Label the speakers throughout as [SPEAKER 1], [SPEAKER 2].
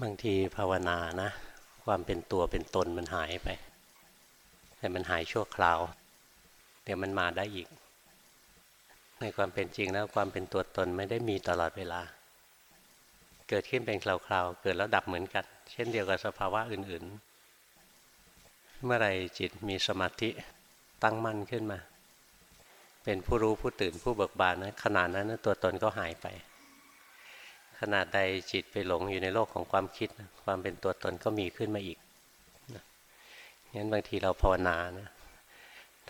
[SPEAKER 1] บางทีภาวนานะ ความเป็นตัวเป็นตนมันหายไป แต่มันหายชั่วคราว เดี๋ยวมันมาได้อีก ในความเป็นจริงแล้วความเป็นตัวตนไม่ได้มีตลอดเวลา เกิดขึ้นเป็นคราวๆเกิดแล้วดับเหมือนกัน เช่นเดียวกับสภาวะอื่นๆ เมื่อไรจิตมีสมาธิตั้งมั่นขึ้นมา เป็นผู้รู้ผู้ตื่นผู้เบิกบานนะขนาดนั้นตัวตนก็หายไป ขนาดใดจิตไปหลงอยู่ในโลกของความคิด ความเป็นตัวตนก็มีขึ้นมาอีกงั้นบางทีเราภาวนานะ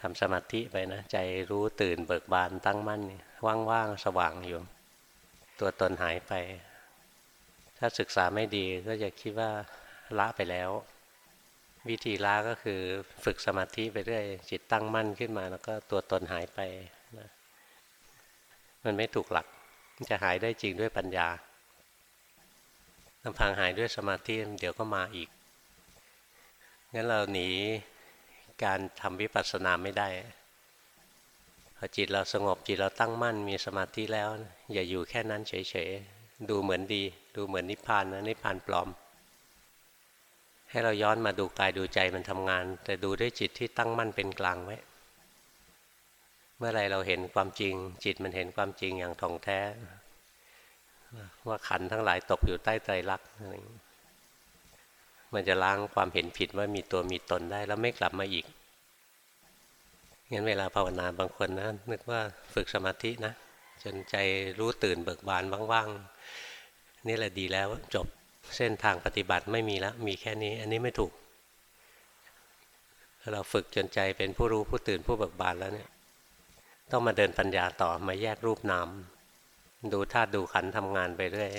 [SPEAKER 1] ทำสมาธิไปนะ ใจรู้ตื่นเบิกบานตั้งมั่น ว่างๆ สว่างอยู่ ตัวตนหายไป ถ้าศึกษาไม่ดีก็จะคิดว่าละไปแล้ว วิธีละก็คือฝึกสมาธิไปเรื่อยจิตตั้งมั่นขึ้นมา แล้วก็ตัวตนหายไปนะมันไม่ถูกหลักจะหายได้จริงด้วยปัญญา ลำพังหายด้วยสมาธิเดี๋ยวก็มาอีก งั้นเราหนีการทำวิปัสสนาไม่ได้ พอจิตเราสงบจิตเราตั้งมั่นมีสมาธิแล้ว อย่าอยู่แค่นั้นเฉยๆ ดูเหมือนดี ดูเหมือนนิพพานนะนิพพานปลอม ให้เราย้อนมาดูกายดูใจมันทำงาน แต่ดูด้วยจิตที่ตั้งมั่นเป็นกลางไว้เมื่อไรเราเห็นความจริง จิตมันเห็นความจริงอย่างท่องแท้ ว่าขันทั้งหลายตกอยู่ใต้ใจรักมันจะล้างความเห็นผิดว่ามีตัวมีตนได้แล้วไม่กลับมาอีกงั้นเวลาภาวนาบางคนนะนึกว่าฝึกสมาธินะจนใจรู้ตื่นเบิกบานว่างๆนี่แหละดีแล้วจบเส้นทางปฏิบัติไม่มีแล้วมีแค่นี้ อันนี้ไม่ถูก เราฝึกจนใจเป็นผู้รู้ผู้ตื่นผู้เบิกบานแล้วเนี่ย ต้องมาเดินปัญญาต่อมาแยกรูปนาม ดูธาตุดูขันทำงานไปเรื่อย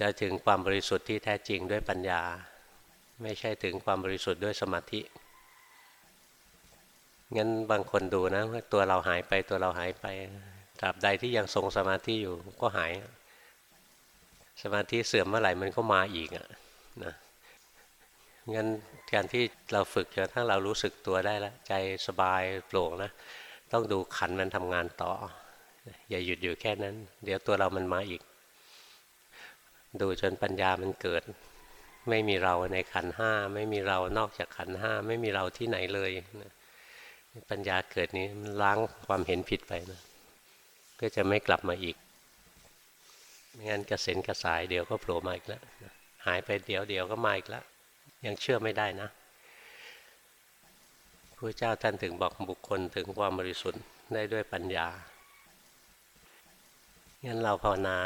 [SPEAKER 1] จะถึงความบริสุทธิ์ที่แท้จริงด้วยปัญญา ไม่ใช่ถึงความบริสุทธิ์ด้วยสมาธิงั้นบางคนดูนะว่าตัวเราหายไปตัวเราหายไปตราบใดที่ยังทรงสมาธิอยู่ก็หาย สมาธิเสื่อมเมื่อไหร่มันก็มาอีกอะนะงั้นการที่เราฝึกจนถ้าเรารู้สึกตัวได้แล้วใจสบายโปร่งนะต้องดูขันมันทำงานต่อ อย่าหยุดอยู่แค่นั้น เดี๋ยวตัวเรามันมาอีก ดูจนปัญญามันเกิด ไม่มีเราในขันห้า ไม่มีเรานอกจากขันห้า ไม่มีเราที่ไหนเลยปัญญาเกิดนี้มันล้างความเห็นผิดไปนะก็จะไม่กลับมาอีกไม่งั้นกระเซ็นกระสายเดี๋ยวก็โผล่มาอีกแล้วหายไปเดี๋ยวเดี๋ยวก็มาอีกแล้วยังเชื่อไม่ได้นะพระเจ้าท่านถึงบอกบุคคลถึงความบริสุทธิ์ได้ด้วยปัญญา งั้นเราภาวนา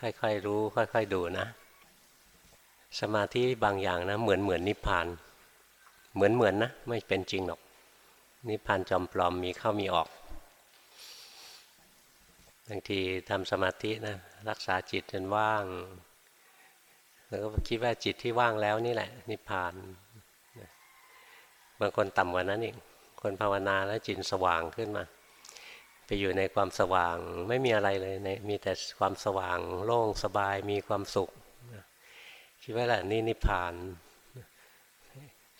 [SPEAKER 1] ค่อยๆรู้ ค่อยๆดูนะ สมาธิบางอย่างนะ เหมือนเหมือนนิพพาน เหมือนเหมือนนะ ไม่เป็นจริงหรอก นิพพานจอมปลอมมีเข้ามีออกบางทีทำสมาธินะรักษาจิตจนว่าง แล้วก็คิดว่าจิตที่ว่างแล้วนี่แหละ นิพพานบางคนต่ำกว่านั้นอีกคนภาวนาแล้วจิตสว่างขึ้นมา ไปอยู่ในความสว่างไม่มีอะไรเลยในมีแต่ความสว่างโล่งสบายมีความสุขคิดว่าแหละนี่นิพพาน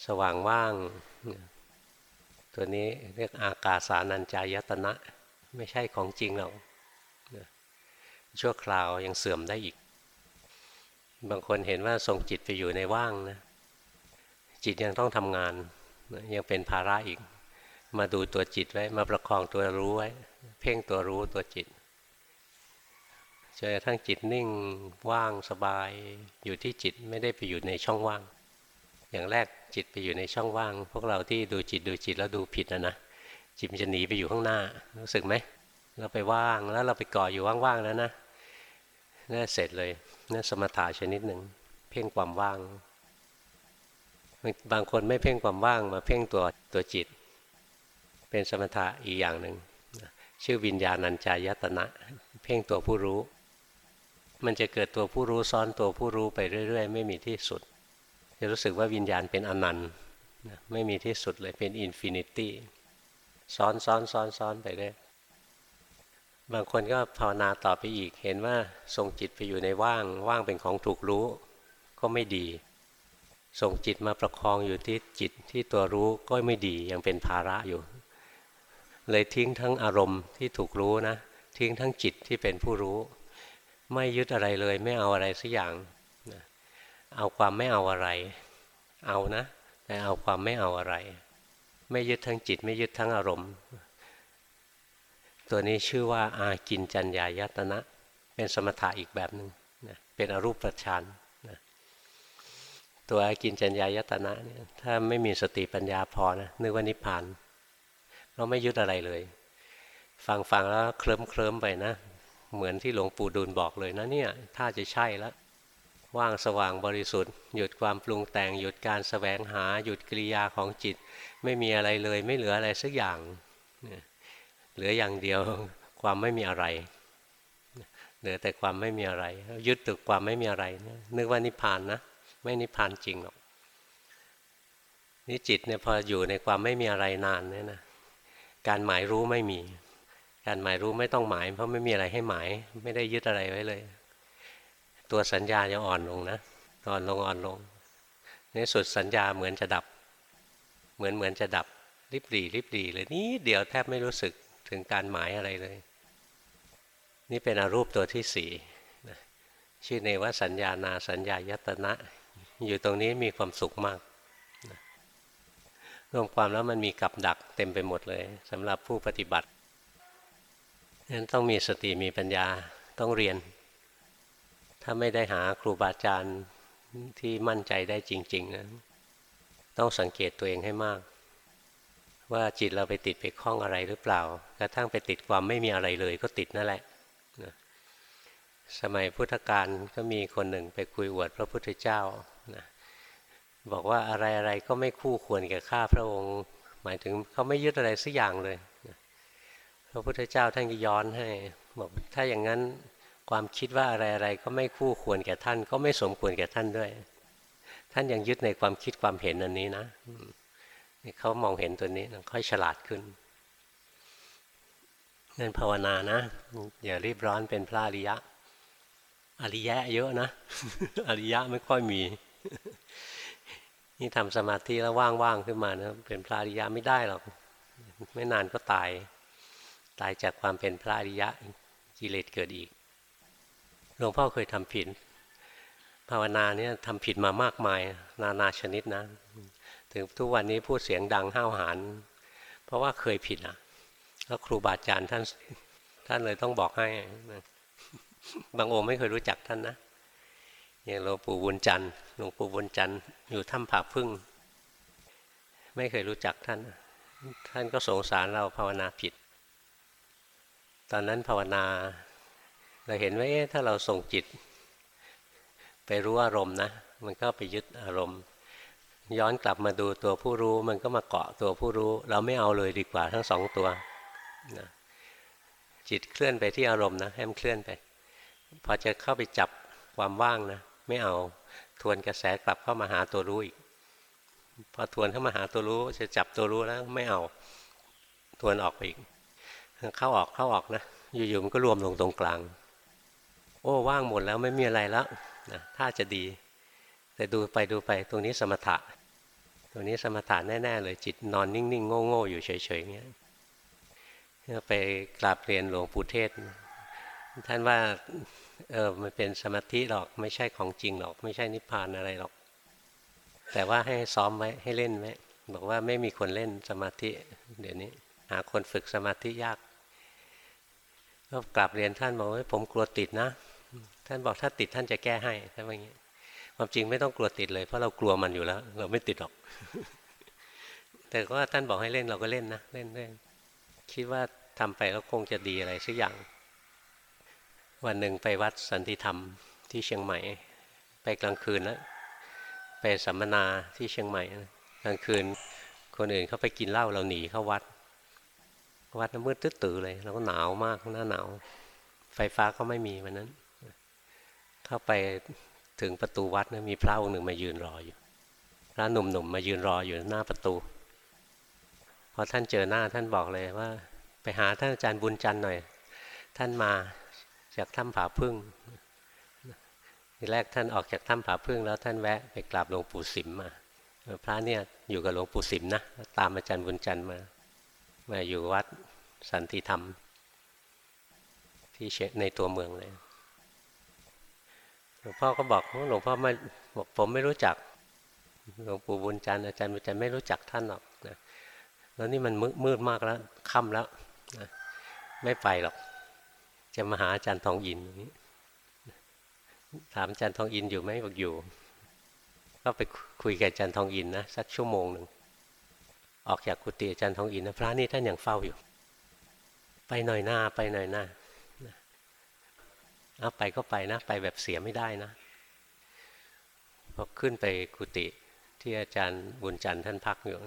[SPEAKER 1] สว่างว่าง ตัวนี้เรียกอากาสานัญจายตนะ ไม่ใช่ของจริงหรอกชั่วคราวยังเสื่อมได้อีก บางคนเห็นว่าส่งจิตไปอยู่ในว่างนะจิตยังต้องทำงาน ยังเป็นภาระอีก มาดูตัวจิตไว้มาประคองตัวรู้ไว้ เพ่งตัวรู้ตัวจิตจนกระทั่งจิตนิ่งว่างสบายอยู่ที่จิตไม่ได้ไปอยู่ในช่องว่าง อย่างแรกจิตไปอยู่ในช่องว่าง พวกเราที่ดูจิตดูจิตแล้วดูผิดนะนะจิตมันจะหนีไปอยู่ข้างหน้ารู้สึกไหมเราไปว่างแล้วเราไปก่ออยู่ว่างๆแล้วนะน่าเสร็จเลยน่าสมถะชนิดหนึ่งเพ่งความว่าง บางคนไม่เพ่งความว่างมาเพ่งตัวตัวจิต เป็นสมถะอีกอย่างหนึ่ง ชื่อวิญญาณัญจายตนะ เพ่งตัวผู้รู้ มันจะเกิดตัวผู้รู้ซ้อนตัวผู้รู้ไปเรื่อย ๆ ไม่มีที่สุด จะรู้สึกว่าวิญญาณเป็นอนันต์ไม่มีที่สุดเลยเป็น infinity ซ้อนซ้อนซ้อนซ้อนไปเรื่อยบางคนก็ภาวนาต่อไปอีก เห็นว่าส่งจิตไปอยู่ในว่างว่างเป็นของถูกรู้ก็ไม่ดีส่งจิตมาประคองอยู่ที่จิตที่ตัวรู้ก็ไม่ดียังเป็นภาระอยู่ เลยทิ้งทั้งอารมณ์ที่ถูกรู้นะ ทิ้งทั้งจิตที่เป็นผู้รู้ ไม่ยึดอะไรเลยไม่เอาอะไรสักอย่างเอาความไม่เอาอะไร เอานะ แต่เอาความไม่เอาอะไร ไม่ยึดทั้งจิต ไม่ยึดทั้งอารมณ์ ตัวนี้ชื่อว่าอากินจัญญายตนะ เป็นสมถะอีกแบบหนึ่งนะเป็นอรูปฌานนะตัวอากินจัญญายตนะเนี่ยถ้าไม่มีสติปัญญาพอนะนึกว่านิพพาน เราไม่ยึดอะไรเลย ฟังฟังแล้วเคลิ้มเคลิ้มไปนะ เหมือนที่หลวงปู่ดูลบอกเลยนะเนี่ยถ้าจะใช่แล้วว่างสว่างบริสุทธิ์ หยุดความปรุงแต่งหยุดการสแสวงหา หยุดกิริยาของจิต ไม่มีอะไรเลย ไม่เหลืออะไรสักอย่างเหลืออย่างเดียวความไม่มีอะไรเหลือแต่ความไม่มีอะไรยึดตึกความไม่มีอะไรนึกว่านิพพานนะไม่นิพพานจริงหรอกนี่จิตเนี่ยพออยู่ในความไม่มีอะไรนานเนี่ยนะ การหมายรู้ไม่มี การหมายรู้ไม่ต้องหมาย เพราะไม่มีอะไรให้หมาย ไม่ได้ยึดอะไรไว้เลย ตัวสัญญาจะอ่อนลงนะอ่อนลงอ่อนลงในสุดสัญญาเหมือนจะดับ เหมือนเหมือนจะดับริบหรี่ริบหรี่เลยนี่เดี๋ยวแทบไม่รู้สึกถึงการหมายอะไรเลย นี่เป็นอรูปตัวที่สี่ชื่อในว่าสัญญานาสัญญายตนะ อยู่ตรงนี้มีความสุขมาก รวมความแล้วมันมีกับดักเต็มไปหมดเลยสำหรับผู้ปฏิบัติฉะนั้นต้องมีสติมีปัญญาต้องเรียน ถ้าไม่ได้หาครูบาอาจารย์ที่มั่นใจได้จริง ๆนะต้องสังเกตตัวเองให้มาก ว่าจิตเราไปติดไปคล้องอะไรหรือเปล่ากระทั่งไปติดความไม่มีอะไรเลยก็ติดนั่นแหละสมัยพุทธกาลก็มีคนหนึ่งไปคุยอวดพระพุทธเจ้า บอกว่าอะไรอะไรก็ไม่คู่ควรแก่ข้าพระองค์ หมายถึงเขาไม่ยึดอะไรสักอย่างเลยพระพุทธเจ้าท่านก็ย้อนให้บอกถ้าอย่างนั้นความคิดว่าอะไรอะไรก็ไม่คู่ควรแก่ท่าน ก็ไม่สมควรแก่ท่านด้วย ท่านยังยึดในความคิดความเห็นอันนี้นะเขามองเห็นตัวนี้ค่อยฉลาดขึ้นนั่นภาวนานะอย่ารีบร้อนเป็นพระอริยะ อริยะเยอะนะ อริยะไม่ค่อยมี นี่ทำสมาธิแล้วว่างๆขึ้นมานะเป็นพระอริยะไม่ได้หรอกไม่นานก็ตาย ตายจากความเป็นพระอริยะกิเลสเกิดอีกหลวงพ่อเคยทำผิด ภาวนาเนี่ยทำผิดมามากมาย นานาชนิดนะ ถึงทุกวันนี้พูดเสียงดังห้าวหาญเพราะว่าเคยผิดอะแล้วครูบาอาจารย์ท่านท่านเลยต้องบอกให้บางองค์ไม่เคยรู้จักท่านนะ อย่างหลวงปู่บุญจันทร์หลวงปู่บุญจันทร์อยู่ถ้ำผาพึ่ง ไม่เคยรู้จักท่าน ท่านก็สงสารเราภาวนาผิด ตอนนั้นภาวนา เราเห็นว่าถ้าเราส่งจิต ไปรู้อารมณ์นะ มันก็ไปยึดอารมณ์ ย้อนกลับมาดูตัวผู้รู้ มันก็มาเกาะตัวผู้รู้ เราไม่เอาเลยดีกว่าทั้งสองตัวนะจิตเคลื่อนไปที่อารมณ์นะให้มันเคลื่อนไป พอจะเข้าไปจับความว่างนะ ไม่เอา ทวนกระแสกลับเข้ามาหาตัวรู้อีก พอทวนเข้ามาหาตัวรู้จะจับตัวรู้แล้วไม่เอา ทวนออกไปอีก เข้าออกเข้าออกนะ อยู่ๆมันก็รวมลงตรงกลาง โอ้ว่างหมดแล้วไม่มีอะไรแล้วนะถ้าจะดี แต่ดูไปดูไปตรงนี้สมถะตรงนี้สมถะแน่ ๆ เลยจิตนอนนิ่งๆโง่ๆอยู่เฉยๆเงี้ยไปกราบเรียนหลวงปู่เทศ ท่านว่า เออมันเป็นสมาธิหรอกไม่ใช่ของจริงหรอก ไม่ใช่นิพพานอะไรหรอก แต่ว่าให้ซ้อมไว้ให้เล่นไว้บอกว่าไม่มีคนเล่นสมาธิ เดี๋ยวนี้ หาคนฝึกสมาธิยากก็กลับเรียนท่านบอกว่าผมกลัวติดนะ ท่านบอกถ้าติดท่านจะแก้ให้ท่านว่าอย่างนี้ความจริงไม่ต้องกลัวติดเลยเพราะเรากลัวมันอยู่แล้ว เราไม่ติดหรอก แต่ว่าท่านบอกให้เล่นเราก็เล่นนะเล่นเล่นคิดว่าทำไปแล้วคงจะดีอะไรสักอย่าง วันหนึ่งไปวัดสันติธรรมที่เชียงใหม่ ไปกลางคืนแล้วไปสัมมนาที่เชียงใหม่กลางคืนคนอื่นเขาไปกินเหล้าเราหนีเข้าวัด วัดน้ำมืดตื้อเลยแล้วก็หนาวมากหน้าหนาว ไฟฟ้าก็ไม่มีวันนั้น เข้าไปถึงประตูวัดนะมีพระองค์หนึ่งมายืนรออยู่พระหนุ่มๆมมายืนรออยู่หน้าประตูพอท่านเจอหน้าท่านบอกเลยว่า ไปหาท่านอาจารย์บุญจันทร์หน่อย ท่านมา จากถ้ำผาพึ่งทีแรกท่านออกจากถ้ำผาพึ่งแล้วท่านแวะไปกราบหลวงปู่สิมมาพระเนี่ยอยู่กับหลวงปู่สิมนะตามอาจารย์บุญจันทร์มา มาอยู่วัดสันติธรรม ที่เชในตัวเมืองเลยหลวงพ่อก็บอกหลวงพ่อไม่บอกผมไม่รู้จักหลวงปู่บุญจันทร์อาจารย์บุญจันทร์ไม่รู้จักท่านหรอกนะแล้วนี่มันมืดมากแล้วค่ำแล้วนะไม่ไปหรอก จะมาหาอาจารย์ทองอินนี้ถามอาจารย์ทองอินอยู่ไหมบอกอยู่ ก็ไปคุยกับอาจารย์ทองอินนะสักชั่วโมงหนึ่งออกจากกุฏิอาจารย์ทองอินนะพระนี่ท่านยังเฝ้าอยู่ ไปหน่อยหน้าไปหน่อยหน้าเอาไปก็ไปนะ ไปแบบเสียไม่ได้นะพอขึ้นไปกุฏิที่อาจารย์บุญจันทร์ท่านพักอยู่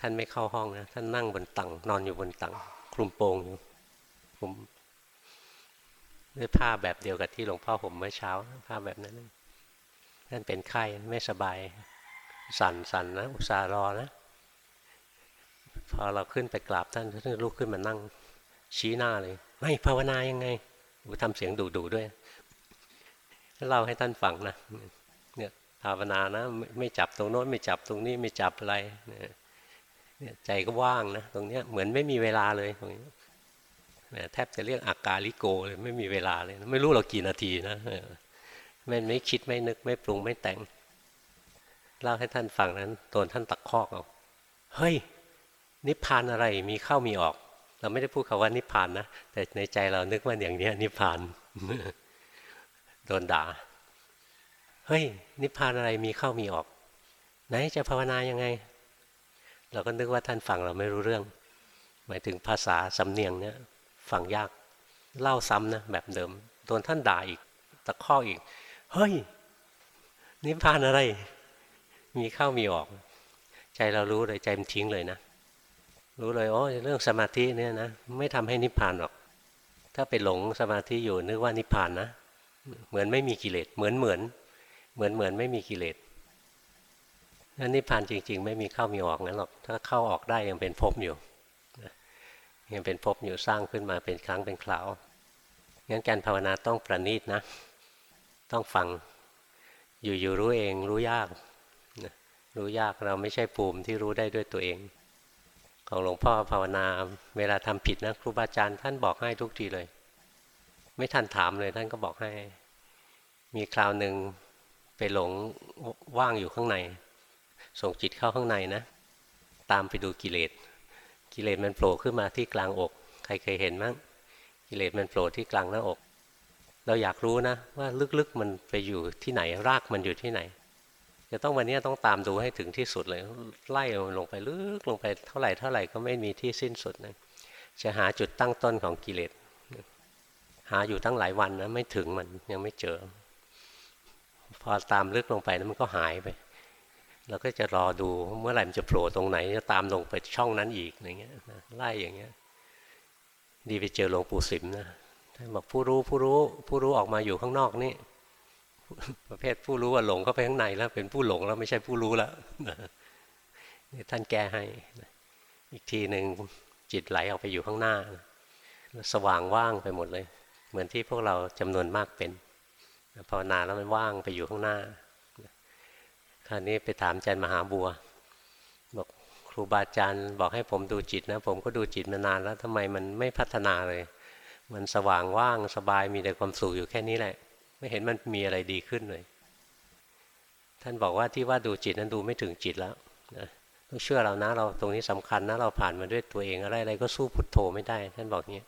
[SPEAKER 1] ท่านไม่เข้าห้องนะท่านนั่งบนตังนอนอยู่บนตังคลุมโปงอยู่คลุม ด้วยผ้าแบบเดียวกับที่หลวงพ่อผมเมื่อเช้าผ้าแบบนั้นท่านเป็นไข้ไม่สบาย สั่นสั่นนะอุตส่าห์รอนะพอเราขึ้นไปกราบท่านท่านลุกขึ้นมานั่ง ชี้หน้าเลย ไม่ภาวนายังไงทำเสียงดุๆด้วยเล่าให้ท่านฟังนะเนี่ยภาวนานะไม่จับตรงโน้นไม่จับตรงนี้ไม่จับอะไรเนี่ยใจก็ว่างนะตรงเนี้ยเหมือนไม่มีเวลาเลยตรงนี้ แทบจะเรียกอากาลิโกเลยไม่มีเวลาเลย ไม่รู้เรากี่นาทีนะไม่ไม่คิดไม่นึกไม่ปรุงไม่แต่งเล่าให้ท่านฟังนั้นตนท่านตักคอกเอาเฮ้ย นิพพานอะไรมีเข้ามีออก เราไม่ได้พูดคาว่านิพพานนะแต่ในใจเรานึกว่าอย่างนี้นิพพานโดนด่าเฮ้ย นิพพานอะไรมีเข้ามีออก ไหนจะภาวนายังไง เราก็นึกว่าท่านฟังเราไม่รู้เรื่อง หมายถึงภาษาสำเนียงเนี่ย ฟังยากเล่าซ้ำนะแบบเดิมโดนท่านด่าอีกตะข้ออีก เฮ้ย นิพพานอะไร มีเข้ามีออก ใจเรารู้เลยใจมันทิ้งเลยนะ รู้เลยโอ้เรื่องสมาธิเนี่ยนะไม่ทำให้นิพพานหรอก ถ้าไปหลงสมาธิอยู่นึกว่านิพพานนะเหมือนไม่มีกิเลสเหมือนเหมือนเหมือนเหมือนไม่มีกิเลสนั่นนิพพานจริง ๆ ไม่มีเข้ามีออกงั้นหรอกถ้าเข้าออกได้ยังเป็นภพอยู่ ยังเป็นภพอยู่สร้างขึ้นมาเป็นครั้งเป็นคราวงั้นการภาวนาต้องประณีตนะ ต้องฟังอยู่ๆรู้เองรู้ยากรู้ยากเราไม่ใช่ภูมิที่รู้ได้ด้วยตัวเอง ของหลวงพ่อภาวนาเวลาทำผิดนะครูบาอาจารย์ท่านบอกให้ทุกทีเลย ไม่ทันถามเลยท่านก็บอกให้ มีคราวหนึ่งไปหลงว่างอยู่ข้างใน ส่งจิตเข้าข้างในนะ ตามไปดูกิเลส กิเลสมันโผล่ขึ้นมาที่กลางอก ใครเคยเห็นมั้งกิเลสมันโผล่ที่กลางหน้าอก เราอยากรู้นะ ว่าลึกๆมันไปอยู่ที่ไหนรากมันอยู่ที่ไหนจะต้องวันนี้ต้องตามดูให้ถึงที่สุดเลย ไล่ลงไปลึกลงไปเท่าไหร่เท่าไหร่ก็ไม่มีที่สิ้นสุดนะจะหาจุดตั้งต้นของกิเลสหาอยู่ตั้งหลายวันนะไม่ถึงมันยังไม่เจอ พอตามลึกลงไปนะมันก็หายไป เราก็จะรอดูเมื่อไหร่มันจะโผล่ตรงไหนจะตามลงไปช่องนั้นอีกอย่างเงี้ยไล่อย่างเงี้ย ดีไปเจอหลวงปู่สิมนะท่านบอกผู้รู้ผู้รู้ผู้รู้ออกมาอยู่ข้างนอกนี่ประเภทผู้รู้ว่าหลงเข้าไปข้างในแล้ว เป็นผู้หลงแล้วไม่ใช่ผู้รู้แล้วนี่ท่านแก้ให้ อีกทีหนึ่งจิตไหลออกไปอยู่ข้างหน้า สว่างว่างไปหมดเลย เหมือนที่พวกเราจำนวนมากเป็นภาวนาแล้วมันว่างไปอยู่ข้างหน้า คราวนี้ไปถามอาจารย์มหาบัว บอกครูบาอาจารย์บอกให้ผมดูจิตนะ ผมก็ดูจิตมานานแล้วทำไมมันไม่พัฒนาเลย มันสว่างว่างสบายมีแต่ความสุขอยู่แค่นี้แหละ ไม่เห็นมันมีอะไรดีขึ้นเลย ท่านบอกว่าที่ว่าดูจิตนั้นดูไม่ถึงจิตแล้วนะต้องเชื่อเรานะ เราตรงนี้สำคัญนะเราผ่านมาด้วยตัวเองอะไรอะไรก็สู้พุทโธไม่ได้ ท่านบอกอย่างนี้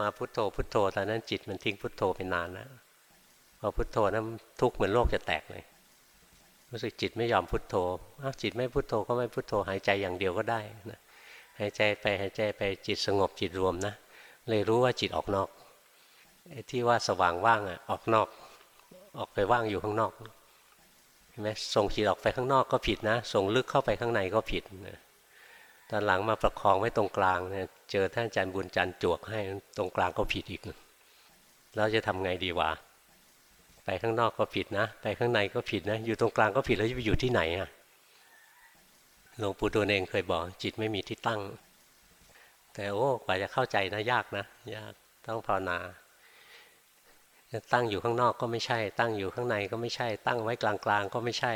[SPEAKER 1] มาพุทโธพุทโธตอนนั้นจิตมันทิ้งพุทโธไปนานแล้วพอพุทโธนั้นทุกข์เหมือนโลกจะแตกเลย รู้สึกจิตไม่ยอมพุโทโธจิตไม่พุโทโธก็ไม่พุโทโธหายใจอย่างเดียวก็ได้นะหายใจไปหายใจไปจิตสงบจิตรวมนะ เลยรู้ว่าจิตออกนอกไอ้ที่ว่าสว่างว่างอะออกนอก ออกไปว่างอยู่ข้างนอกเห็นไหมส่งจิตออกไปข้างนอกก็ผิดนะ ส่งลึกเข้าไปข้างในก็ผิดนะตอนหลังมาประคองไว้ตรงกลางเนี่ยเจอท่านอาจารย์บุญจันทร์จวกให้ตรงกลางก็ผิดอีก เราจะทำไงดีวะ ไปข้างนอกก็ผิดนะ ไปข้างในก็ผิดนะ อยู่ตรงกลางก็ผิดแล้วจะไปอยู่ที่ไหนอะหลวงปู่ดูลเองเคยบอก จิตไม่มีที่ตั้ง แต่โอ้กว่าจะเข้าใจนะยากนะ ยากต้องภาวนาตั้งอยู่ข้างนอกก็ไม่ใช่ ตั้งอยู่ข้างในก็ไม่ใช่ ตั้งไว้กลางๆก็ไม่ใช่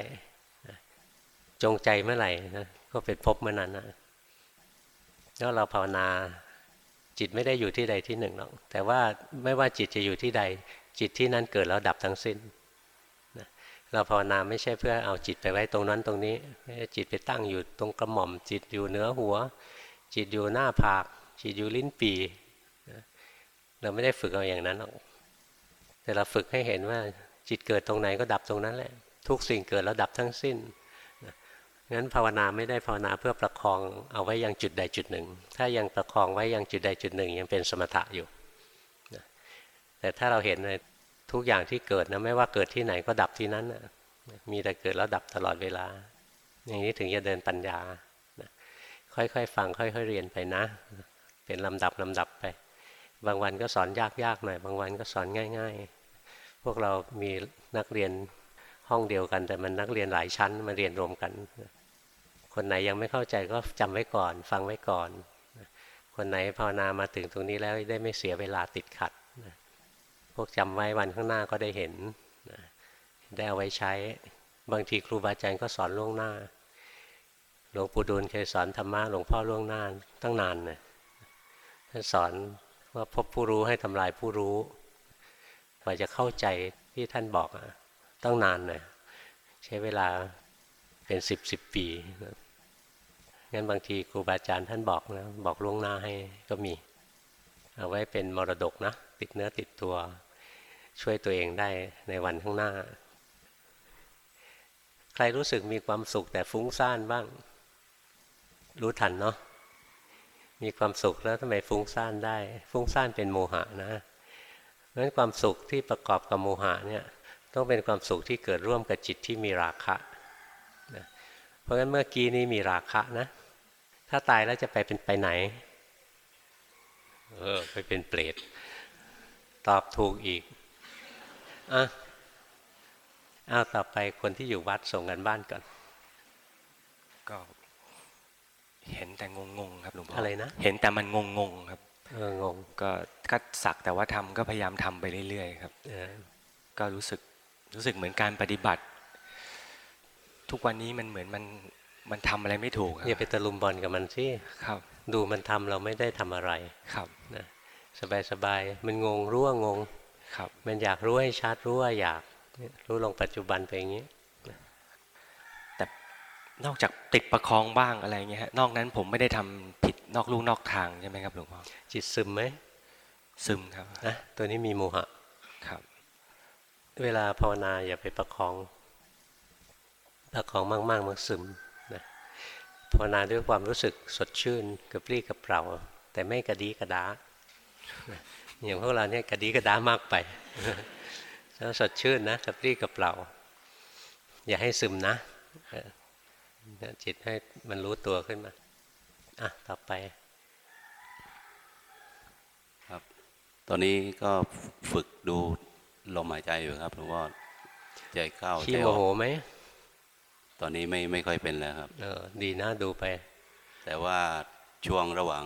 [SPEAKER 1] จงใจเมื่อไหร่นะก็เป็นพบเมื่อนั้นนะแล้วเราภาวนาจิตไม่ได้อยู่ที่ใดที่หนึ่งหรอกแต่ว่าไม่ว่าจิตจะอยู่ที่ใด จิตที่นั่นเกิดแล้วดับทั้งสิ้นนะเราภาวนาไม่ใช่เพื่อเอาจิตไปไว้ตรงนั้นตรงนี้ไม่ใช่จิตไปตั้งอยู่ตรงกระหม่อม จิตอยู่เหนือหัว จิตอยู่หน้าผาก จิตอยู่ลิ้นปีนะเราไม่ได้ฝึกเอาอย่างนั้นหรอกแต่เราฝึกให้เห็นว่าจิตเกิดตรงไหนก็ดับตรงนั้นแหละ ทุกสิ่งเกิดแล้วดับทั้งสิ้นงั้นภาวนาไม่ได้ภาวนาเพื่อประคองเอาไว้ยังจุดใดจุดหนึ่ง ถ้ายังประคองไว้ยังจุดใดจุดหนึ่งยังเป็นสมถะอยู่ แต่ถ้าเราเห็นใน ทุกอย่างที่เกิดนะไม่ว่าเกิดที่ไหนก็ดับที่นั้นนะมีแต่เกิดแล้วดับตลอดเวลา อย่างนี้ถึงจะเดินปัญญานะค่อยๆฟังค่อย ๆ เรียนไปนะ เป็นลำดับลำดับไป บางวันก็สอนยากๆหน่อย บางวันก็สอนง่าย ๆ พวกเรามีนักเรียนห้องเดียวกัน แต่มันนักเรียนหลายชั้นมาเรียนรวมกัน คนไหนยังไม่เข้าใจก็จำไว้ก่อน ฟังไว้ก่อน คนไหนภาวนามาถึงตรงนี้แล้วได้ไม่เสียเวลาติดขัด วกจำไว้วันข้างหน้าก็ได้เห็นได้เอาไว้ใช้ บางทีครูบาอาจารย์ก็สอนล่วงหน้า หลวงปู่ดูลเคยสอนธรรมะหลวงพ่อล่วงหน้าตั้งนานนะท่านสอนว่าพบผู้รู้ให้ทำลายผู้รู้กว่าจะเข้าใจที่ท่านบอกต้องนานนะใช้เวลาเป็นสิบสิบปีงั้นบางทีครูบาอาจารย์ท่านบอกนะบอกล่วงหน้าให้ก็มี เอาไว้เป็นมรดกนะ ติดเนื้อติดตัว ช่วยตัวเองได้ในวันข้างหน้า ใครรู้สึกมีความสุขแต่ฟุ้งซ่านบ้าง รู้ทันเนาะมีความสุขแล้วทำไมฟุ้งซ่านได้ ฟุ้งซ่านเป็นโมหะนะเพราะฉะนั้นความสุขที่ประกอบกับโมหะเนี่ยต้องเป็นความสุขที่เกิดร่วมกับจิตที่มีราคะเพราะงั้นเมื่อกี้นี้มีราคะนะ ถ้าตายแล้วจะไปเป็นไปไหน เออไปเป็นเปรตตอบถูกอีก อะอ้าวต่อไปคนที่อยู่วัดส่งกันบ้านก่อน
[SPEAKER 2] ก็ เห็นแต่งงงๆครับหลวงพ่อ
[SPEAKER 1] อะไรนะ
[SPEAKER 2] เห็นแต่มันงงงๆครับ
[SPEAKER 1] เอองง
[SPEAKER 2] ก็ก็สักแต่ว่าทำก็พยายามทำไปเรื่อยๆครับ
[SPEAKER 1] เออ
[SPEAKER 2] ก็รู้สึกรู้สึกเหมือนการปฏิบัติ ทุกวันนี้มันเหมือนมันมันทำอะไรไม่ถูกครับ
[SPEAKER 1] อย่าไปตะลุมบอลกับมันสิ
[SPEAKER 2] ครับ
[SPEAKER 1] ดูมันทำเราไม่ได้ทำอะไร
[SPEAKER 2] ครับ
[SPEAKER 1] นะสบายสบายๆมันงงรู้ว่างง
[SPEAKER 2] ครับ
[SPEAKER 1] มันอยากรู้ให้ชัดรู้ว่าอยากรู้ลงปัจจุบันไปอย่างนี้
[SPEAKER 2] แต่นอกจากติดประคองบ้างอะไรเงี้ยฮะนอกนั้นผมไม่ได้ทำผิดนอกลู่นอกทางใช่ไหมครับหลวงพ่อ
[SPEAKER 1] จิตซึมไหม
[SPEAKER 2] ซึมครับ
[SPEAKER 1] นะตัวนี้มีโมหะ
[SPEAKER 2] ครับ
[SPEAKER 1] เวลาภาวนาอย่าไปประคองประคองมากๆมันซึมนะภาวนาด้วยความรู้สึกสดชื่นกระปรี้กระเปร่า แต่ไม่กระดีกระดานะ อย่างพวกเราเนี่ยกระดีกระดามากไปแล้วสดชื่นนะกระปรี้กระเปร่าอย่าให้ซึมนะเออจิตให้มันรู้ตัวขึ้นมา อะ ต่อไป
[SPEAKER 3] ครับ ตอนนี้ก็ฝึกดูลมหายใจอยู่ครับหลวงพ่อใจเข้า
[SPEAKER 1] ขี้
[SPEAKER 3] ใจ
[SPEAKER 1] โม
[SPEAKER 3] ออ
[SPEAKER 1] โห
[SPEAKER 3] ก
[SPEAKER 1] ไหม
[SPEAKER 3] ตอนนี้ไม่ไม่ค่อยเป็นแล้วครับ
[SPEAKER 1] เออ ดีนะดูไป
[SPEAKER 3] แต่ว่าช่วงระหว่าง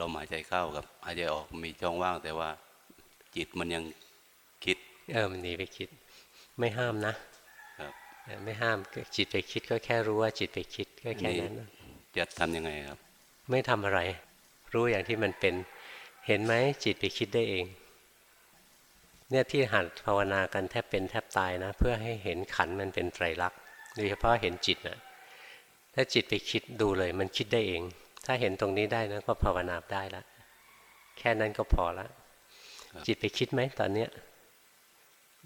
[SPEAKER 3] ลมหายใจเข้ากับหายใจออกมีช่องว่างแต่ว่า จิตมันยังคิด
[SPEAKER 1] เออมันหนีไปคิด ไม่ห้ามนะครับเออไม่ห้ามจิตไปคิดก็แค่รู้ว่าจิตไปคิดก็แค่นั้นนะ
[SPEAKER 3] จะทำยังไงครับ
[SPEAKER 1] ไม่ทำอะไร รู้อย่างที่มันเป็น เห็นไหมจิตไปคิดได้เอง เนี่ยที่หัดภาวนากันแทบเป็นแทบตายนะ เพื่อให้เห็นขันมันเป็นไตรลักษณ์โดยเฉพาะเห็นจิตนะถ้าจิตไปคิดดูเลย มันคิดได้เอง ถ้าเห็นตรงนี้ได้นะก็ภาวนาได้ละแค่นั้นก็พอละ
[SPEAKER 3] ครับ
[SPEAKER 1] จิตไปคิดไหมตอนเนี้ย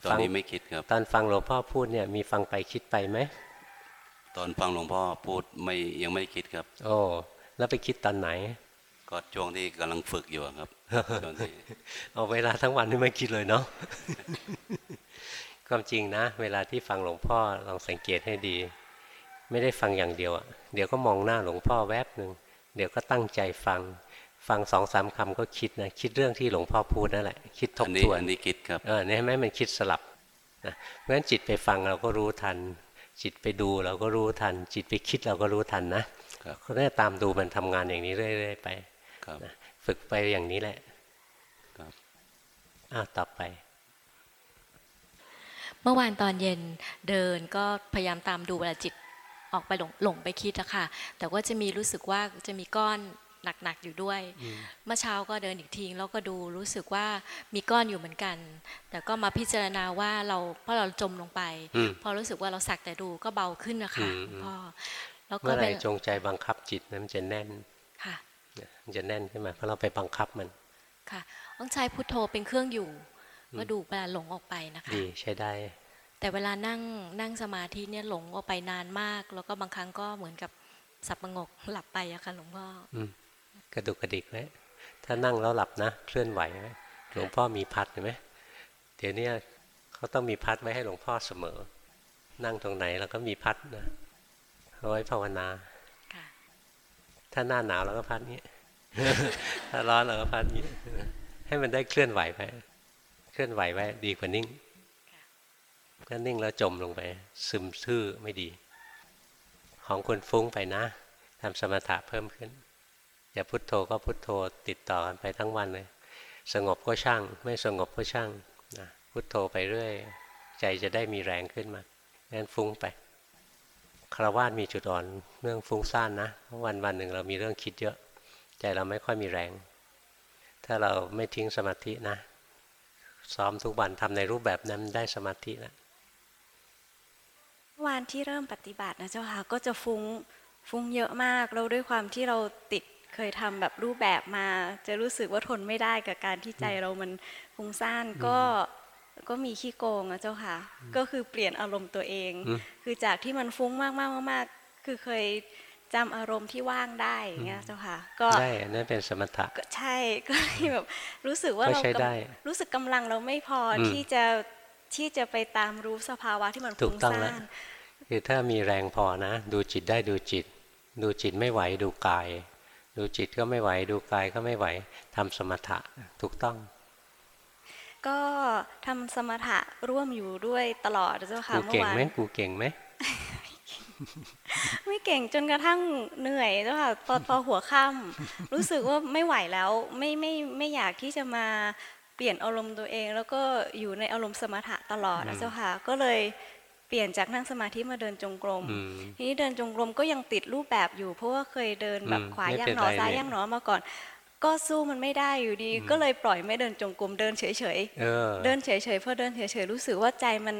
[SPEAKER 3] ตอนนี้ไม่คิดครับ
[SPEAKER 1] ตอนฟังหลวงพ่อพูดเนี่ยมีฟังไปคิดไปไหม
[SPEAKER 3] ตอนฟังหลวงพ่อพูดไม่ยังไม่คิดครับ
[SPEAKER 1] โอ้แล้วไปคิดตอนไหน
[SPEAKER 3] ก็ช่วงที่กำลังฝึกอยู่ครับช่วงที่
[SPEAKER 1] เอาเวลาทั้งวันนี่ไม่คิดเลยเนาะความจริงนะ เวลาที่ฟังหลวงพ่อลองสังเกตให้ดี ไม่ได้ฟังอย่างเดียวอะเดี๋ยวก็มองหน้าหลวงพ่อแวบหนึ่ง เดี๋ยวก็ตั้งใจฟัง ฟังสองสามคำก็คิดนะคิดเรื่องที่หลวงพ่อพูดนั่นแหละ คิดท
[SPEAKER 3] อั
[SPEAKER 1] บ
[SPEAKER 3] นนี้
[SPEAKER 1] ทวน
[SPEAKER 3] อันนี้คิดครับ
[SPEAKER 1] เออเนี่ยเห็นไหมมันคิดสลับนะเพราะฉะนั้นจิตไปฟังเราก็รู้ทัน จิตไปดูเราก็รู้ทัน จิตไปคิดเราก็รู้ทันนะครับก็ได้ตามดูมันทำงานอย่างนี้เรื่อยๆไป
[SPEAKER 3] ครับ
[SPEAKER 1] นะฝึกไปอย่างนี้แหละ
[SPEAKER 3] ครับ
[SPEAKER 1] อ้าวต่อไป
[SPEAKER 4] เมื่อวานตอนเย็นเดินก็พยายามตามดูเวลาจิต ออกไปหลงหลงไปคิดอะค่ะ แต่ว่าจะมีรู้สึกว่าจะมีก้อนหนักๆอยู่ด้วย
[SPEAKER 1] อืม
[SPEAKER 4] เมื่อเช้าก็เดินอีกทีแล้วก็ดูรู้สึกว่ามีก้อนอยู่เหมือนกัน แต่ก็มาพิจารณาว่าเราเพราะเราจมลงไป
[SPEAKER 1] อืม
[SPEAKER 4] พอรู้สึกว่าเราสักแต่ดูก็เบาขึ้นนะคะ
[SPEAKER 1] อืม
[SPEAKER 4] หลวงพ่อแล้วก็
[SPEAKER 1] เมื่อไหร่
[SPEAKER 4] เป็น
[SPEAKER 1] จงใจบังคับจิตนะมันจะแน่น
[SPEAKER 4] ค่ะ
[SPEAKER 1] มันจะแน่นขึ้นมาเพราะเราไปบังคับมัน
[SPEAKER 4] ค่ะต้องใช้พุทโธเป็นเครื่องอยู่ ก็ดูเวลาหลงออกไปนะคะ
[SPEAKER 1] ดีใช้ได้
[SPEAKER 4] แต่เวลานั่งนั่งสมาธิเนี่ยหลงออกไปนานมาก แล้วก็บางครั้งก็เหมือนกับสับประงกหลับไปอะค่ะหลวงพ่อ
[SPEAKER 1] อืมกระดุกกระดิกไว้ถ้านั่งแล้วหลับนะ เคลื่อนไหวไว้หลวงพ่อมีพัดเห็นไหมเดี๋ยวเนี้เขาต้องมีพัดไว้ให้หลวงพ่อเสมอ นั่งตรงไหนเราก็มีพัดนะเอาไว้ภาวนา
[SPEAKER 4] ค่ะ
[SPEAKER 1] ถ้าหน้าหนาวเราก็พัดนี้ถ้าร้อนเราก็พัดนี้ให้มันได้เคลื่อนไหวไป เคลื่อนไหวไว้ดีกว่านิ่ง ถ้านิ่งแล้วจมลงไป ซึมซื่อไม่ดี ของคนฟุ้งไปนะทำสมถะเพิ่มขึ้นอย่าพุโทโธก็พุโทโธติดต่อกันไปทั้งวันเลย สงบก็ช่าง ไม่สงบก็ช่างนะพุโทโธไปเรื่อย ใจจะได้มีแรงขึ้นมางั้นฟุ้งไปคารวาสมีจุดอ่อนเรื่องฟุ้งซ่านนะวันวันหนึ่งเรามีเรื่องคิดเยอะ ใจเราไม่ค่อยมีแรง ถ้าเราไม่ทิ้งสมาธินะ ซ้อมทุกวันทำในรูปแบบนั้นได้สมาธิแล้ ว
[SPEAKER 5] วันที่เริ่มปฏิบัตินะเจ้าค่ะก็จะฟุ้งฟุ้งเยอะมากแล้วด้วยความที่เราติดเคยทำแบบรูปแบบมา จะรู้สึกว่าทนไม่ได้กับการที่ใจเรามันฟุ้งซ่านก็ก็มีขี้โกงอะเจ้าค่ะ ก็คือเปลี่ยนอารมณ์ตัวเอง
[SPEAKER 1] อืม
[SPEAKER 5] คือจากที่มันฟุ้งมากมากๆมากๆคือเคยจำอารมณ์ที่ว่างได้อย่างเงี้ยเจ้าค่ะ ก็
[SPEAKER 1] ได้อันนั่นเป็นสมถะ
[SPEAKER 5] ก็ใช่ก็เลยแบบรู้สึกว่า
[SPEAKER 1] ก็
[SPEAKER 5] เรา
[SPEAKER 1] ใช้ได้
[SPEAKER 5] กำรู้สึกกำลังเราไม่พออ
[SPEAKER 1] ม
[SPEAKER 5] ที่จะที่จะไปตามรู้สภาวะที่มัน
[SPEAKER 1] ถู
[SPEAKER 5] ฟุ้
[SPEAKER 1] ก
[SPEAKER 5] ง
[SPEAKER 1] ต้อง
[SPEAKER 5] ซ่า
[SPEAKER 1] แล้ว
[SPEAKER 5] น
[SPEAKER 1] คือถ้ามีแรงพอนะ ดูจิตได้ดูจิต ดูจิตไม่ไหวดูกาย ดูจิตก็ไม่ไหวดูกายก็ไม่ไหวทำสมถะถูกต้อง
[SPEAKER 5] ก็ทำสมถะร่วมอยู่ด้วยตลอดเจ้าค่ะ
[SPEAKER 1] กู
[SPEAKER 5] เมื่
[SPEAKER 1] เก่
[SPEAKER 5] องวาน
[SPEAKER 1] ไหมกูเก่งไหม
[SPEAKER 5] ไม่เก่งจนกระทั่งเหนื่อยเจ้าค่ะพอพอหัวค่ำรู้สึกว่าไม่ไหวแล้วไม่ไม่ไม่อยากที่จะมาเปลี่ยนอารมณ์ตัวเอง แล้วก็อยู่ในอารมณ์สมถะตลอด
[SPEAKER 1] อื
[SPEAKER 5] นะ
[SPEAKER 1] ม
[SPEAKER 5] เจ้าค่ะก็เลย เปลี่ยนจากนั่งสมาธิมาเดินจงกรม
[SPEAKER 1] อืม
[SPEAKER 5] ทีนี้เดินจงกรมก็ยังติดรูปแบบอยู่ เพราะว่าเคยเดินแบบ
[SPEAKER 1] อืม
[SPEAKER 5] ขวา
[SPEAKER 1] ไม่
[SPEAKER 5] ย่า
[SPEAKER 1] เป็น
[SPEAKER 5] งหนอ
[SPEAKER 1] ไร
[SPEAKER 5] ซ้าย
[SPEAKER 1] เนี่ย
[SPEAKER 5] ย่างหนอมาก่อน ก็สู้มันไม่ได้อยู่ดี ก็เลยปล่อยไม่เดินจงกรมเดินเฉยๆ
[SPEAKER 1] เออ
[SPEAKER 5] เดินเฉยๆพอเดินเฉยๆรู้สึกว่าใจมัน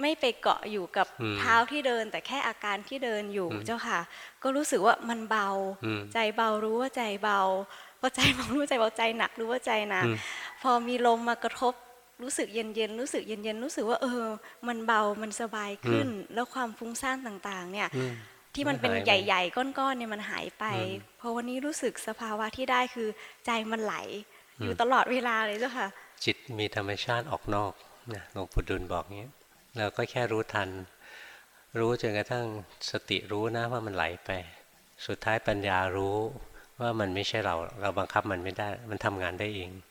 [SPEAKER 5] ไม่ไปเกาะอยู่กับ
[SPEAKER 1] อืม
[SPEAKER 5] เท้าที่เดิน แต่แค่อาการที่เดินอยู่
[SPEAKER 1] อืม
[SPEAKER 5] เจ้าค่ะ ก็รู้สึกว่ามันเบา
[SPEAKER 1] อืม
[SPEAKER 5] ใจเบารู้ว่าใจเบาพอใจเบารู้ว่าใจเบาใจหนักรู้ว่าใจหนัก
[SPEAKER 1] อืม
[SPEAKER 5] พอมีลมมากระทบ รู้สึกเย็นๆรู้สึกเย็นๆรู้สึกว่าเออ มันเบามันสบายขึ้น แล้วความฟุ้งซ่านต่างๆ เนี่ย
[SPEAKER 1] อืม
[SPEAKER 5] ที่มันเป็น
[SPEAKER 1] มันหาย
[SPEAKER 5] ใไปหญ่ๆ ก้อนๆเนี่ยมันหายไป
[SPEAKER 1] อืม
[SPEAKER 5] พอวันนี้รู้สึกสภาวะที่ได้คือใจมันไหล อยู่
[SPEAKER 1] อืม
[SPEAKER 5] ตลอดเวลาเลยเจ้าค่ะ
[SPEAKER 1] จิตมีธรรมชาติออกนอกนะหลวงปู่ดุลบอกงี้เราก็แค่รู้ทัน รู้จนกระทั่งสติรู้นะว่ามันไหลไป สุดท้ายปัญญารู้ว่ามันไม่ใช่เรา เราบังคับมันไม่ได้ มันทำงานได้เองนะ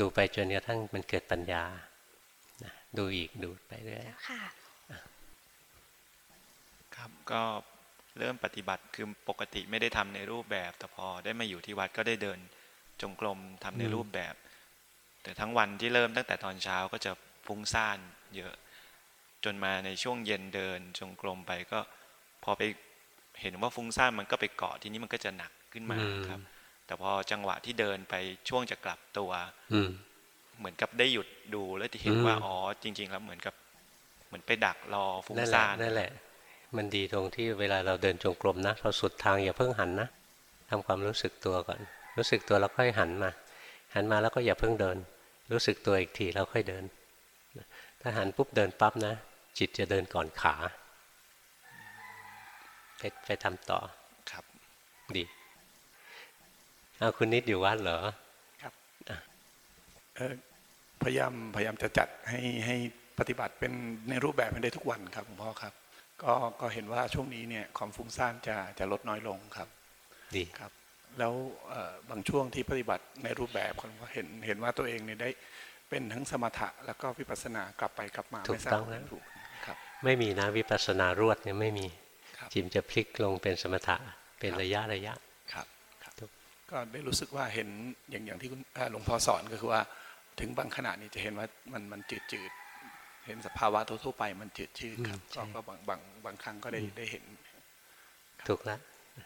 [SPEAKER 1] ดูไปจนกระทั่งมันเกิดปัญญานะดูอีกดูไปเรื่อย
[SPEAKER 5] เจ้าค่ะ
[SPEAKER 6] ครับก็เริ่มปฏิบัติคือปกติไม่ได้ทำในรูปแบบ แต่พอได้มาอยู่ที่วัดก็ได้เดินจงกรมทำใน
[SPEAKER 1] อืม
[SPEAKER 6] รูปแบบ แต่ทั้งวันที่เริ่มตั้งแต่ตอนเช้าก็จะฟุ้งซ่านเยอะ จนมาในช่วงเย็นเดินจงกรมไปก็พอไปเห็นว่าฟุ้งซ่านมันก็ไปเกาะทีนี้มันก็จะหนักขึ้นมา
[SPEAKER 1] อืม
[SPEAKER 6] ครับ แต่พอจังหวะที่เดินไปช่วงจะกลับตัว
[SPEAKER 1] อืม
[SPEAKER 6] เหมือนกับได้หยุดดูแล้วจะเห็น
[SPEAKER 1] อืม
[SPEAKER 6] ว่าอ๋อจริง ๆ แล้วเหมือนกับ เหมือนไปดักรอฟุ้ง
[SPEAKER 1] นั่นแหละ
[SPEAKER 6] ซ่าน
[SPEAKER 1] นั่นแหละ มันดีตรงที่เวลาเราเดินจงกรมนะเราสุดทางอย่าเพิ่งหันนะทำความรู้สึกตัวก่อน รู้สึกตัวแล้วค่อยหันมา หันมาแล้วก็อย่าเพิ่งเดิน รู้สึกตัวอีกทีแล้วค่อยเดิน ถ้าหันปุ๊บเดินปั๊บนะ จิตจะเดินก่อนขาไปไปทำต่อ
[SPEAKER 6] ครับ
[SPEAKER 1] ดี เอาคุณนิดอยู่วัดเหรอ
[SPEAKER 7] เอ่อพยายามพยายามจะจัดให้ให้ปฏิบัติเป็นในรูปแบบให้ได้ทุกวันครับหลวงพ่อครับ ก็ก็เห็นว่าช่วงนี้เนี่ยความฟุ้งซ่านจะจะลดน้อยลงครับ
[SPEAKER 1] ดี
[SPEAKER 7] ครับ แล้วเอ่อบางช่วงที่ปฏิบัติในรูปแบบผมก็เห็นเห็นว่าตัวเองเนี่ยได้เป็นทั้งสมถะแล้วก็วิปัสสนากลับไปกลับมา
[SPEAKER 1] ถูก
[SPEAKER 7] ไม่ทราบ
[SPEAKER 1] ต้องแล้ว
[SPEAKER 7] ถูกครับ
[SPEAKER 1] ไม่มีนะวิปัสสนารวดเนี่ยไม่มี
[SPEAKER 7] ครับ
[SPEAKER 1] จิมจะพลิกลงเป็นสมถะเป็นระยะระยะ
[SPEAKER 7] ครับครับ
[SPEAKER 1] ถู ก
[SPEAKER 7] ก็ได้รู้สึกว่าเห็นอย่างอย่างที่คุณเอ่อหลวงพ่อสอนก็คือว่า ถึงบางขณะนี้จะเห็นว่ามันมันจืดจืดๆเห็นสภาวะทั่วๆไปมันจืดชืดครับ
[SPEAKER 1] อืมใช่
[SPEAKER 7] ก็ก็บางบางบางครั้งก็ได้ได้เห็น
[SPEAKER 1] ถูกแล้ว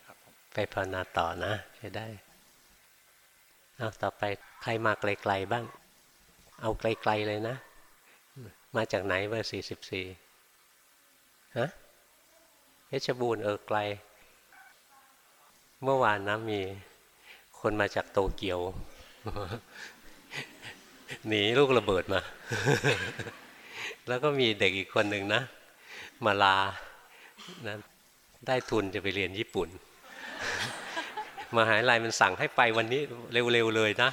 [SPEAKER 7] ครับผม
[SPEAKER 1] ไปภาวนาต่อนะใช้ได้เอาต่อไปใครมาไกลๆบ้าง เอาไกลๆเลยนะ มาจากไหนเบอร์สี่สิบสี่ฮะเพชรบูรณ์เออไกล เมื่อวานนะมี คนมาจากโตเกียว หนีลูกระเบิดมา แล้วก็มีเด็กอีกคนหนึ่งนะ มาลานะได้ทุนจะไปเรียนญี่ปุ่นมหาลัยมันสั่งให้ไปวันนี้เร็วๆเลยนะ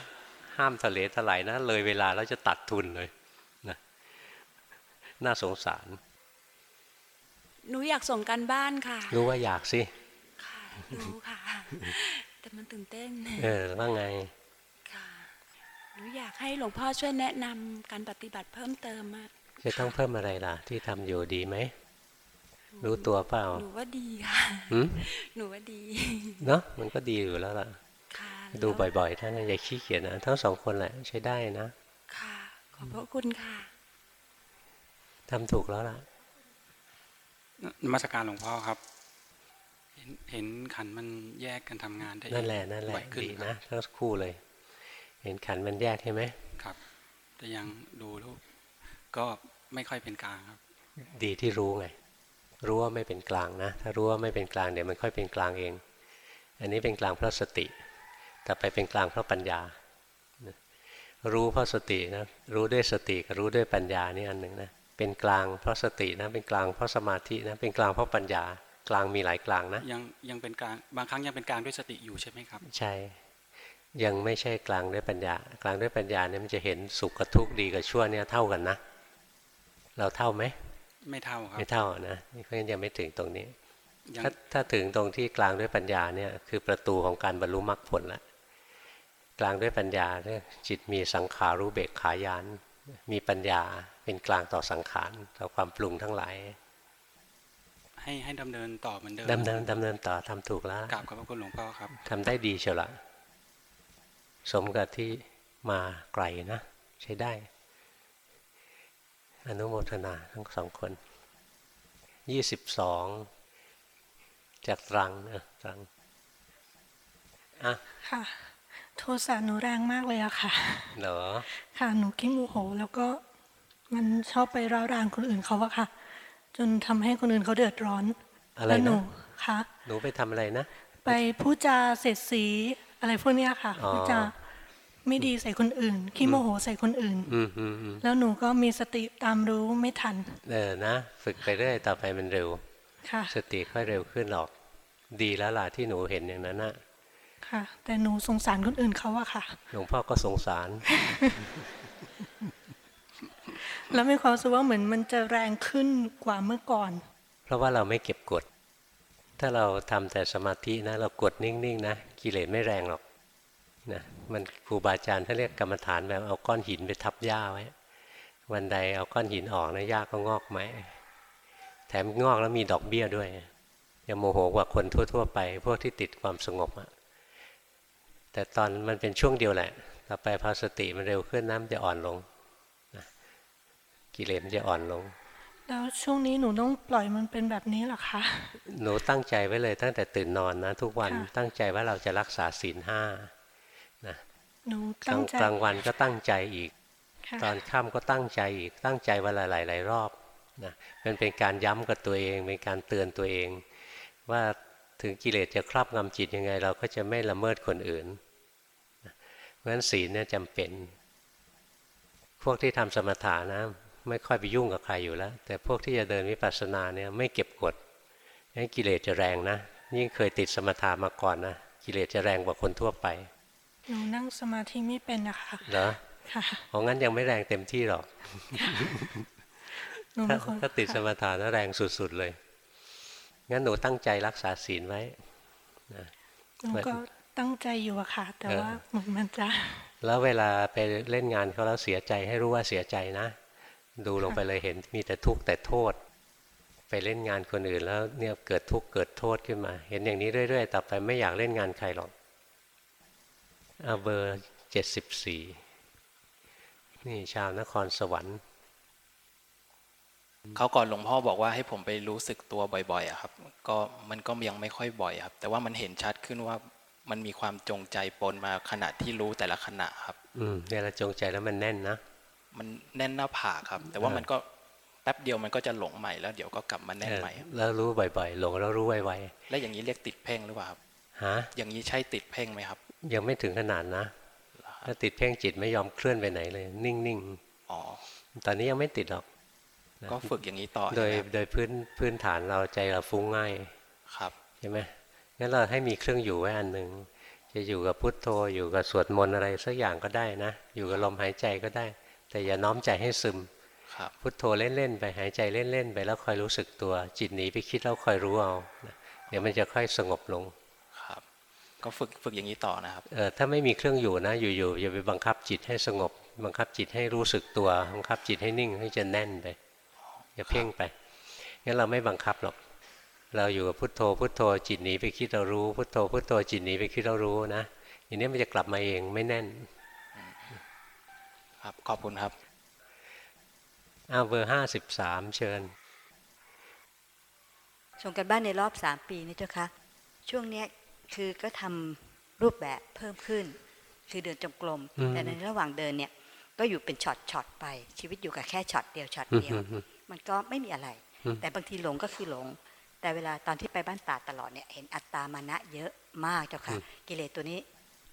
[SPEAKER 1] ห้ามทะเลถลายนะ เลยเวลาแล้วจะตัดทุนเลยนะน่าสงสาร
[SPEAKER 8] หนูอยากส่งกันบ้านค่ะ
[SPEAKER 1] รู้ว่าอยากสิ
[SPEAKER 8] ค่ะ รู้ค่ะ แต่มันตื่นเต้น
[SPEAKER 1] เออว่าไง
[SPEAKER 8] ค่ะหนูอยากให้หลวงพ่อช่วยแนะนำการปฏิบัติเพิ่มเติมอะ
[SPEAKER 1] จะต้องเพิ่มอะไรล่ะ ที่ทำอยู่ดีไหมรู้ตัวเปล่า
[SPEAKER 8] หนูว่าดีค่ะ
[SPEAKER 1] หืม
[SPEAKER 8] หนูว่าดี
[SPEAKER 1] เนาะมันก็ดีอยู่แล้วล่ะ
[SPEAKER 8] ค่ะ
[SPEAKER 1] ดู
[SPEAKER 8] แล้ว
[SPEAKER 1] บ่อยๆ ท่านอย่าขี้เกียจนะ ทั้งสองคนแหละใช้ได้นะ
[SPEAKER 8] ค่ะ ขอบพระคุณค่ะ
[SPEAKER 1] ทำถูกแล้วล่ะ
[SPEAKER 9] นมัสการหลวงพ่อครับ เห็นเห็นขันมันแยกกันทำงานได้
[SPEAKER 1] นั่นแหละนั่นแหละ
[SPEAKER 9] บ่อยขึ้น
[SPEAKER 1] ดี
[SPEAKER 9] ค
[SPEAKER 1] นะ
[SPEAKER 9] รับ
[SPEAKER 1] ทั้งคู่เลย เห็นขันมันแยกใช่ไหม
[SPEAKER 9] ครับ แต่ยังดูลูกก็ไม่ค่อยเป็นกลางครับ
[SPEAKER 1] ดีที่รู้ไงรู้ว่าไม่เป็นกลางนะ ถ้ารู้ว่าไม่เป็นกลางเดี๋ยวมันค่อยเป็นกลางเอง อันนี้เป็นกลางเพราะสติ แต่ไปเป็นกลางเพราะปัญญา รู้เพราะสตินะ รู้ด้วยสติกับรู้ด้วยปัญญานี่อันหนึ่งนะ เป็นกลางเพราะสตินะ เป็นกลางเพราะสมาธินะ เป็นกลางเพราะปัญญา กลางมีหลายกลางนะ
[SPEAKER 9] ยังยังเป็นกลางบางครั้งยังเป็นกลางด้วยสติอยู่ใช่ไหมครับ
[SPEAKER 1] ใช่ยังไม่ใช่กลางด้วยปัญญา กลางด้วยปัญญาเนี่ยมันจะเห็นสุขกับทุกข์ดีกับชั่วเนี่ยเท่ากันนะ เราเท่าไหม
[SPEAKER 9] ไม่เท่าครับ
[SPEAKER 1] ไม่เท่านะเพราะฉะนั้นยังไม่ถึงตรงนี้
[SPEAKER 9] ยัง
[SPEAKER 1] ถ้าถ้าถึงตรงที่กลางด้วยปัญญาเนี่ยคือประตูของการบรรลุมรรคผลละกลางด้วยปัญญาเนี่ยจิตมีสังขารู้เบกขายาน มีปัญญาเป็นกลางต่อสังขารต่อความปรุงทั้งหลาย
[SPEAKER 9] ให้ให้ดำเนินต่อเหมือนเดิม
[SPEAKER 1] ดำเนินดำเนินต่อทำถูกแล้ว
[SPEAKER 9] กราบขอบพระคุณหลวงพ่อครับ
[SPEAKER 1] ทำได้ดีเชียวละสมกับที่มาไกลนะ ใช้ได้ อนุโมทนาทั้งสองคนยี่สิบสองจากตรังนะตรังอะ
[SPEAKER 10] ค่ะ โทสะหนูแรงมากเลยอะค่ะ
[SPEAKER 1] เหรอ
[SPEAKER 10] ค่ะหนูขี้โมโห แล้วก็มันชอบไปร้าวรานคนอื่นเขาอะค่ะ จนทำให้คนอื่นเขาเดือดร้อน
[SPEAKER 1] อะไร
[SPEAKER 10] แล้วหนู
[SPEAKER 1] นะ
[SPEAKER 10] ค่ะ
[SPEAKER 1] หนูไปทำอะไรนะ
[SPEAKER 10] ไปพูดจาเสียดสีอะไรพวกเนี้ยค่ะ
[SPEAKER 1] อ๋อ
[SPEAKER 10] พูดจาไม่ดีใส่คนอื่นขี้โมโหใส่คนอื่น
[SPEAKER 1] อืมอืมอืม
[SPEAKER 10] แล้วหนูก็มีสติตามรู้ไม่ทัน
[SPEAKER 1] เออนะ ฝึกไปเรื่อยต่อไปมันเร็ว
[SPEAKER 10] ค่ะ
[SPEAKER 1] สติค่อยเร็วขึ้นหรอก ดีแล้วล่ะที่หนูเห็นอย่างนั้นนะ
[SPEAKER 10] ค่ะ แต่หนูสงสารคนอื่นเขาอะค่ะ
[SPEAKER 1] หลวงพ่อก็สงสาร
[SPEAKER 10] แล้วมีความรู้สึกว่าเหมือนมันจะแรงขึ้นกว่าเมื่อก่อน
[SPEAKER 1] เพราะว่าเราไม่เก็บกด ถ้าเราทำแต่สมาธินะ เรากดนิ่งๆนะกิเลสไม่แรงหรอกนะมันครูบาอาจารย์ท่านเรียกกรรมฐานแบบเอาก้อนหินไปทับหญ้าไว้วันใดเอาก้อนหินออกนะหญ้าก็งอกไหมแถมงอกแล้วมีดอกเบี้ยด้วยอย่าโมโหกว่าคนทั่ว ๆ ไป พวกที่ติดความสงบอะแต่ตอนมันเป็นช่วงเดียวแหละ ต่อไปพอสติมันเร็วขึ้นน้ำจะอ่อนลง กิเลสมันจะอ่อนลง
[SPEAKER 10] แล้วช่วงนี้หนูต้องปล่อยมันเป็นแบบนี้เหรอคะ
[SPEAKER 1] หนูตั้งใจไว้เลยตั้งแต่ตื่นนอนนะ ทุกวัน
[SPEAKER 10] ค่ะ
[SPEAKER 1] ตั้งใจว่าเราจะรักษาศีลห้านะ
[SPEAKER 10] หนู
[SPEAKER 1] กลา
[SPEAKER 10] ตั้
[SPEAKER 1] ง
[SPEAKER 10] งใจ
[SPEAKER 1] กลางวันก็ตั้งใจอีก
[SPEAKER 10] ค่ะ
[SPEAKER 1] ตอนค่ำก็ตั้งใจอีกตั้งใจวันละหลายหลายๆรอบนะมันเป็นการย้ำกับตัวเอง เป็นการเตือนตัวเอง ว่าถึงกิเลสจะครอบงำจิตยังไง เราก็จะไม่ละเมิดคนอื่นนะเพราะฉะนั้นศีลเนี่ยจำเป็น พวกที่ทำสมถะนะ ไม่ค่อยไปยุ่งกับใครอยู่แล้ว แต่พวกที่จะเดินวิปัสสนาเนี่ยไม่เก็บกดงั้นกิเลสจะแรงนะยิ่งเคยติดสมถะมาก่อนนะกิเลสจะแรงกว่าคนทั่วไป
[SPEAKER 10] หนูนั่งสมาธิไม่เป็นนะคะ
[SPEAKER 1] เหรอ
[SPEAKER 10] ค่ะ
[SPEAKER 1] ของงั้นยังไม่แรงเต็มที่หรอก
[SPEAKER 10] หนู
[SPEAKER 1] ถ้า
[SPEAKER 10] เป็นคน
[SPEAKER 1] ถ้าติดสมถะนะแรงสุดๆเลย งั้นหนูตั้งใจรักษาศีลไว้
[SPEAKER 10] หนูก็ตั้งใจอยู่อะค่ะ แต่
[SPEAKER 1] เออ
[SPEAKER 10] ว่าเหมือนมันจะ
[SPEAKER 1] แล้วเวลาไปเล่นงานเขาแล้วเสียใจให้รู้ว่าเสียใจนะ ดูลงไปเลยเห็นมีแต่ทุกข์แต่โทษ ไปเล่นงานคนอื่นแล้วเนี่ยเกิดทุกข์เกิดโทษขึ้นมา เห็นอย่างนี้เรื่อยๆ ต่อไปไม่อยากเล่นงานใครหรอกเอาเบอร์เจ็ดสิบสี่นี่ชาวนครสวรรค์
[SPEAKER 11] เขาวก่อนหลวงพ่อบอกว่าให้ผมไปรู้สึกตัวบ่อยๆอะครับ ก็มันก็ยังไม่ค่อยบ่อยครับ แต่ว่ามันเห็นชัดขึ้นว่ามันมีความจงใจปนมาขณะที่รู้แต่ละขณะครับ
[SPEAKER 1] อืมเวลาจงใจแล้วมันแน่นนะ
[SPEAKER 11] มันแน่นหน้าผากครับ แต่ว่ามันก็แป๊บเดียวมันก็จะหลงใหม่แล้วเดี๋ยวก็กลับมาแน่นใหม่ครับ
[SPEAKER 1] แล้วรู้บ่อยๆหลงแล้วรู้ไว
[SPEAKER 11] และอย่างนี้เรียกติดเพ่งหรือเปล่าครับ
[SPEAKER 1] ๆฮะ
[SPEAKER 11] อย่างนี้ใช่ติดเพ่งไหมครับ
[SPEAKER 1] ยังไม่ถึงขนาดนะถ้าติดเพ่งจิตไม่ยอมเคลื่อนไปไหนเลย นิ่ง
[SPEAKER 11] อ๋อ
[SPEAKER 1] ๆตอนนี้ยังไม่ติดหรอก
[SPEAKER 11] ก็ฝึกอย่างนี้ต่อ
[SPEAKER 1] โดย
[SPEAKER 11] ใช่ไหมครับ
[SPEAKER 1] โดยพื้นพื้นฐานเราใจเราฟุ้งง่าย
[SPEAKER 11] ครับ
[SPEAKER 1] ใช่ไหมงั้นเราให้มีเครื่องอยู่ไว้อันหนึ่งจะอยู่กับพุทโธอยู่กับสวดมนต์อะไรสักอย่างก็ได้นะ อยู่กับลมหายใจก็ได้ แต่อย่าน้อมใจให้ซึม
[SPEAKER 11] ครับ
[SPEAKER 1] พุทโธเล่นๆไปหายใจเล่นๆไปแล้วคอยรู้สึกตัว จิตหนีไปคิดแล้วคอยรู้เอานะเดี๋ยวมันจะค่อยสงบลง
[SPEAKER 11] ครับ ก็ฝึกฝึกอย่างนี้ต่อนะครับ
[SPEAKER 1] เออถ้าไม่มีเครื่องอยู่นะอยู่ๆอย่าไปบังคับจิตให้สงบ บังคับจิตให้รู้สึกตัวบังคับจิตให้นิ่งให้จะแน่นไปอย่าเพ่งไปงั้นเราไม่บังคับหรอกเราอยู่กับพุทโธพุทโธจิตหนีไปคิดเรารู้พุทโธพุทโธจิตหนีไปคิดเรารู้นะอย่างนี้มันจะกลับมาเองไม่แน่น
[SPEAKER 11] ครับขอบคุณครับ
[SPEAKER 1] อ้าวเบอร์ห้าสิบสามเชิญ
[SPEAKER 12] ส่งกันบ้านในรอบสามปีนี่เจ้าคะช่วงเนี้ยคือก็ทำรูปแบบเพิ่มขึ้น คือเดินจงกรม
[SPEAKER 1] อืม
[SPEAKER 12] แต่ในระหว่างเดินเนี่ย ก็อยู่เป็นช็อตช็อตไป ชีวิตอยู่กับแค่ช็อตเดียวช็อตเดียว
[SPEAKER 1] อืมอืม
[SPEAKER 12] มันก็ไม่มีอะไร
[SPEAKER 1] อืม
[SPEAKER 12] แต่บางทีหลงก็คือหลง แต่เวลาตอนที่ไปบ้านตาดตลอดเนี่ยเห็นอัตตามานะเยอะมากเจ้าค่ะ กิเลสตัวนี้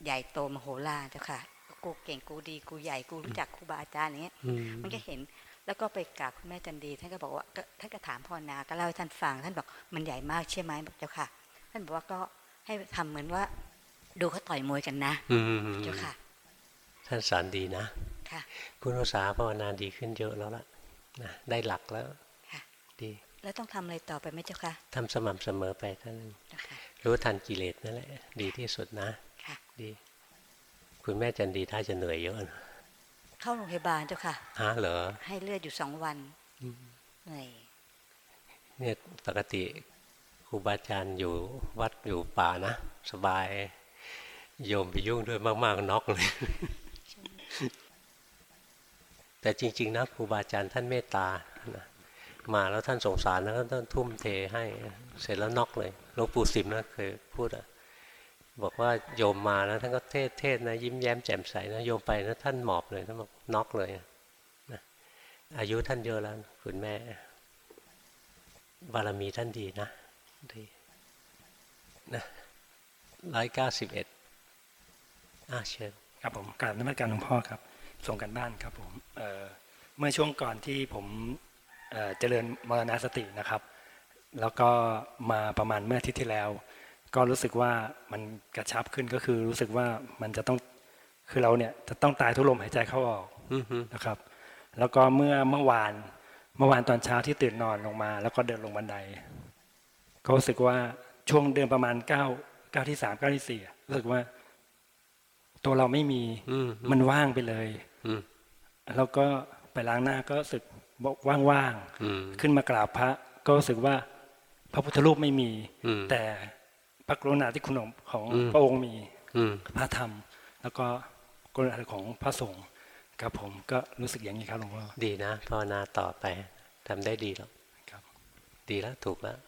[SPEAKER 12] ใหญ่โตมโหฬารเจ้าค่ะ กูเก่งกูดีกูใหญ่กูรู้จักครูบาอาจารย์อย่างเงี้ย
[SPEAKER 1] อืม
[SPEAKER 12] มันก็เห็นแล้วก็ไปกราบคุณแม่จันดี ท่านก็บอกว่าก็ท่านก็ถามพ่อนาก็เล่าให้ท่านฟังท่านบอกมันใหญ่มากใช่ไหมบอกเจ้าค่ะ ท่านบอกว่าก็ให้ทำเหมือนว่า ดูเขาต่อยมวยกันนะ
[SPEAKER 1] อืม
[SPEAKER 12] เจ้าค่ะ
[SPEAKER 1] ท่านสอนดีนะ
[SPEAKER 12] ค่ะ
[SPEAKER 1] คุณอุตสาหภาวนาดีขึ้นเยอะแล้วล่ะนะได้หลักแล้ว
[SPEAKER 12] ค่ะ
[SPEAKER 1] ดี
[SPEAKER 12] แล้วต้องทำอะไรต่อไปไหมเจ้าค่ะ
[SPEAKER 1] ทำสม่ำเสมอไปเท่านั้น
[SPEAKER 12] เจ้าค่ะ
[SPEAKER 1] รู้ทันกิเลสนั่นแหละดีที่สุดนะ
[SPEAKER 12] ค่ะ
[SPEAKER 1] ดี คุณแม่จันดีถ้าจะเหนื่อยเยอะนะ
[SPEAKER 12] เข้าโรงพยาบาลเจ้าค่ะ
[SPEAKER 1] ฮะเหรอ
[SPEAKER 12] ให้เลือดอยู่สองวันเหนื่อย
[SPEAKER 1] เนี่ยปกติครูบาอาจารย์อยู่วัดอยู่ป่านะ สบายโยมไปยุ่งด้วยมากๆน็อกเลย แต่จริง ๆ นะครูบาอาจารย์ท่านเมตตานะมาแล้วท่านสงสารแล้วก็ท่านทุ่มเทให้ เสร็จแล้วน็อกเลยหลวงปู่สิมนะเคยพูดอะ บอกว่าโยมมาแล้วท่านก็เทศเทศนะยิ้มแย้มแจ่มใสนะโยมไปนะท่านหมอบเลยท่านบอกน็อกเลยนะอายุท่านเยอะแล้วคุณแม่ บารมีท่านดีนะดีนะร้อยเก้าสิบเอ็ดอะเชิญ
[SPEAKER 13] ครับผมกราบนมัสการหลวงพ่อครับ ส่งกันบ้านครับผมเเมื่อช่วงก่อนที่ผมเเจริญมรณสตินะครับ แล้วก็มาประมาณเมื่ออาทิตย์ที่แล้ว ก็รู้สึกว่ามันกระชับขึ้นก็คือรู้สึกว่ามันจะต้องคือเราเนี่ยจะต้องตายทุกลมหายใจเข้าออก
[SPEAKER 1] อือฮึ
[SPEAKER 13] นะครับ แล้วก็เมื่อเมื่อวานเมื่อวานตอนเช้าที่ตื่นนอนลงมา แล้วก็เดินลงบันได ก็รู้สึกว่าช่วงเดินประมาณเก้าเก้าที่สามเก้าที่สี่อะรู้สึกว่า ตัวเราไม่มี
[SPEAKER 1] อืม
[SPEAKER 13] มันว่างไปเลย
[SPEAKER 1] อืม
[SPEAKER 13] แล้วก็ไปล้างหน้าก็รู้สึกว่าง
[SPEAKER 1] อืม
[SPEAKER 13] ๆขึ้นมากราบพระ ก็รู้สึกว่า พระพุทธรูปไม่มี
[SPEAKER 1] อืม
[SPEAKER 13] แต่ พระกรุณาธิคุณของของ
[SPEAKER 1] อืม
[SPEAKER 13] พระองค์มี
[SPEAKER 1] อืม
[SPEAKER 13] พระธรรม แล้วก็กรุณาธิคุณของพระสงฆ์ครับผมก็รู้สึกอย่างนี้ครับหลวงพ่อ
[SPEAKER 1] ดีนะภาวนาต่อไปทำได้ดีหรอก
[SPEAKER 13] ครับ
[SPEAKER 1] ดีแล้วถูกแล้ว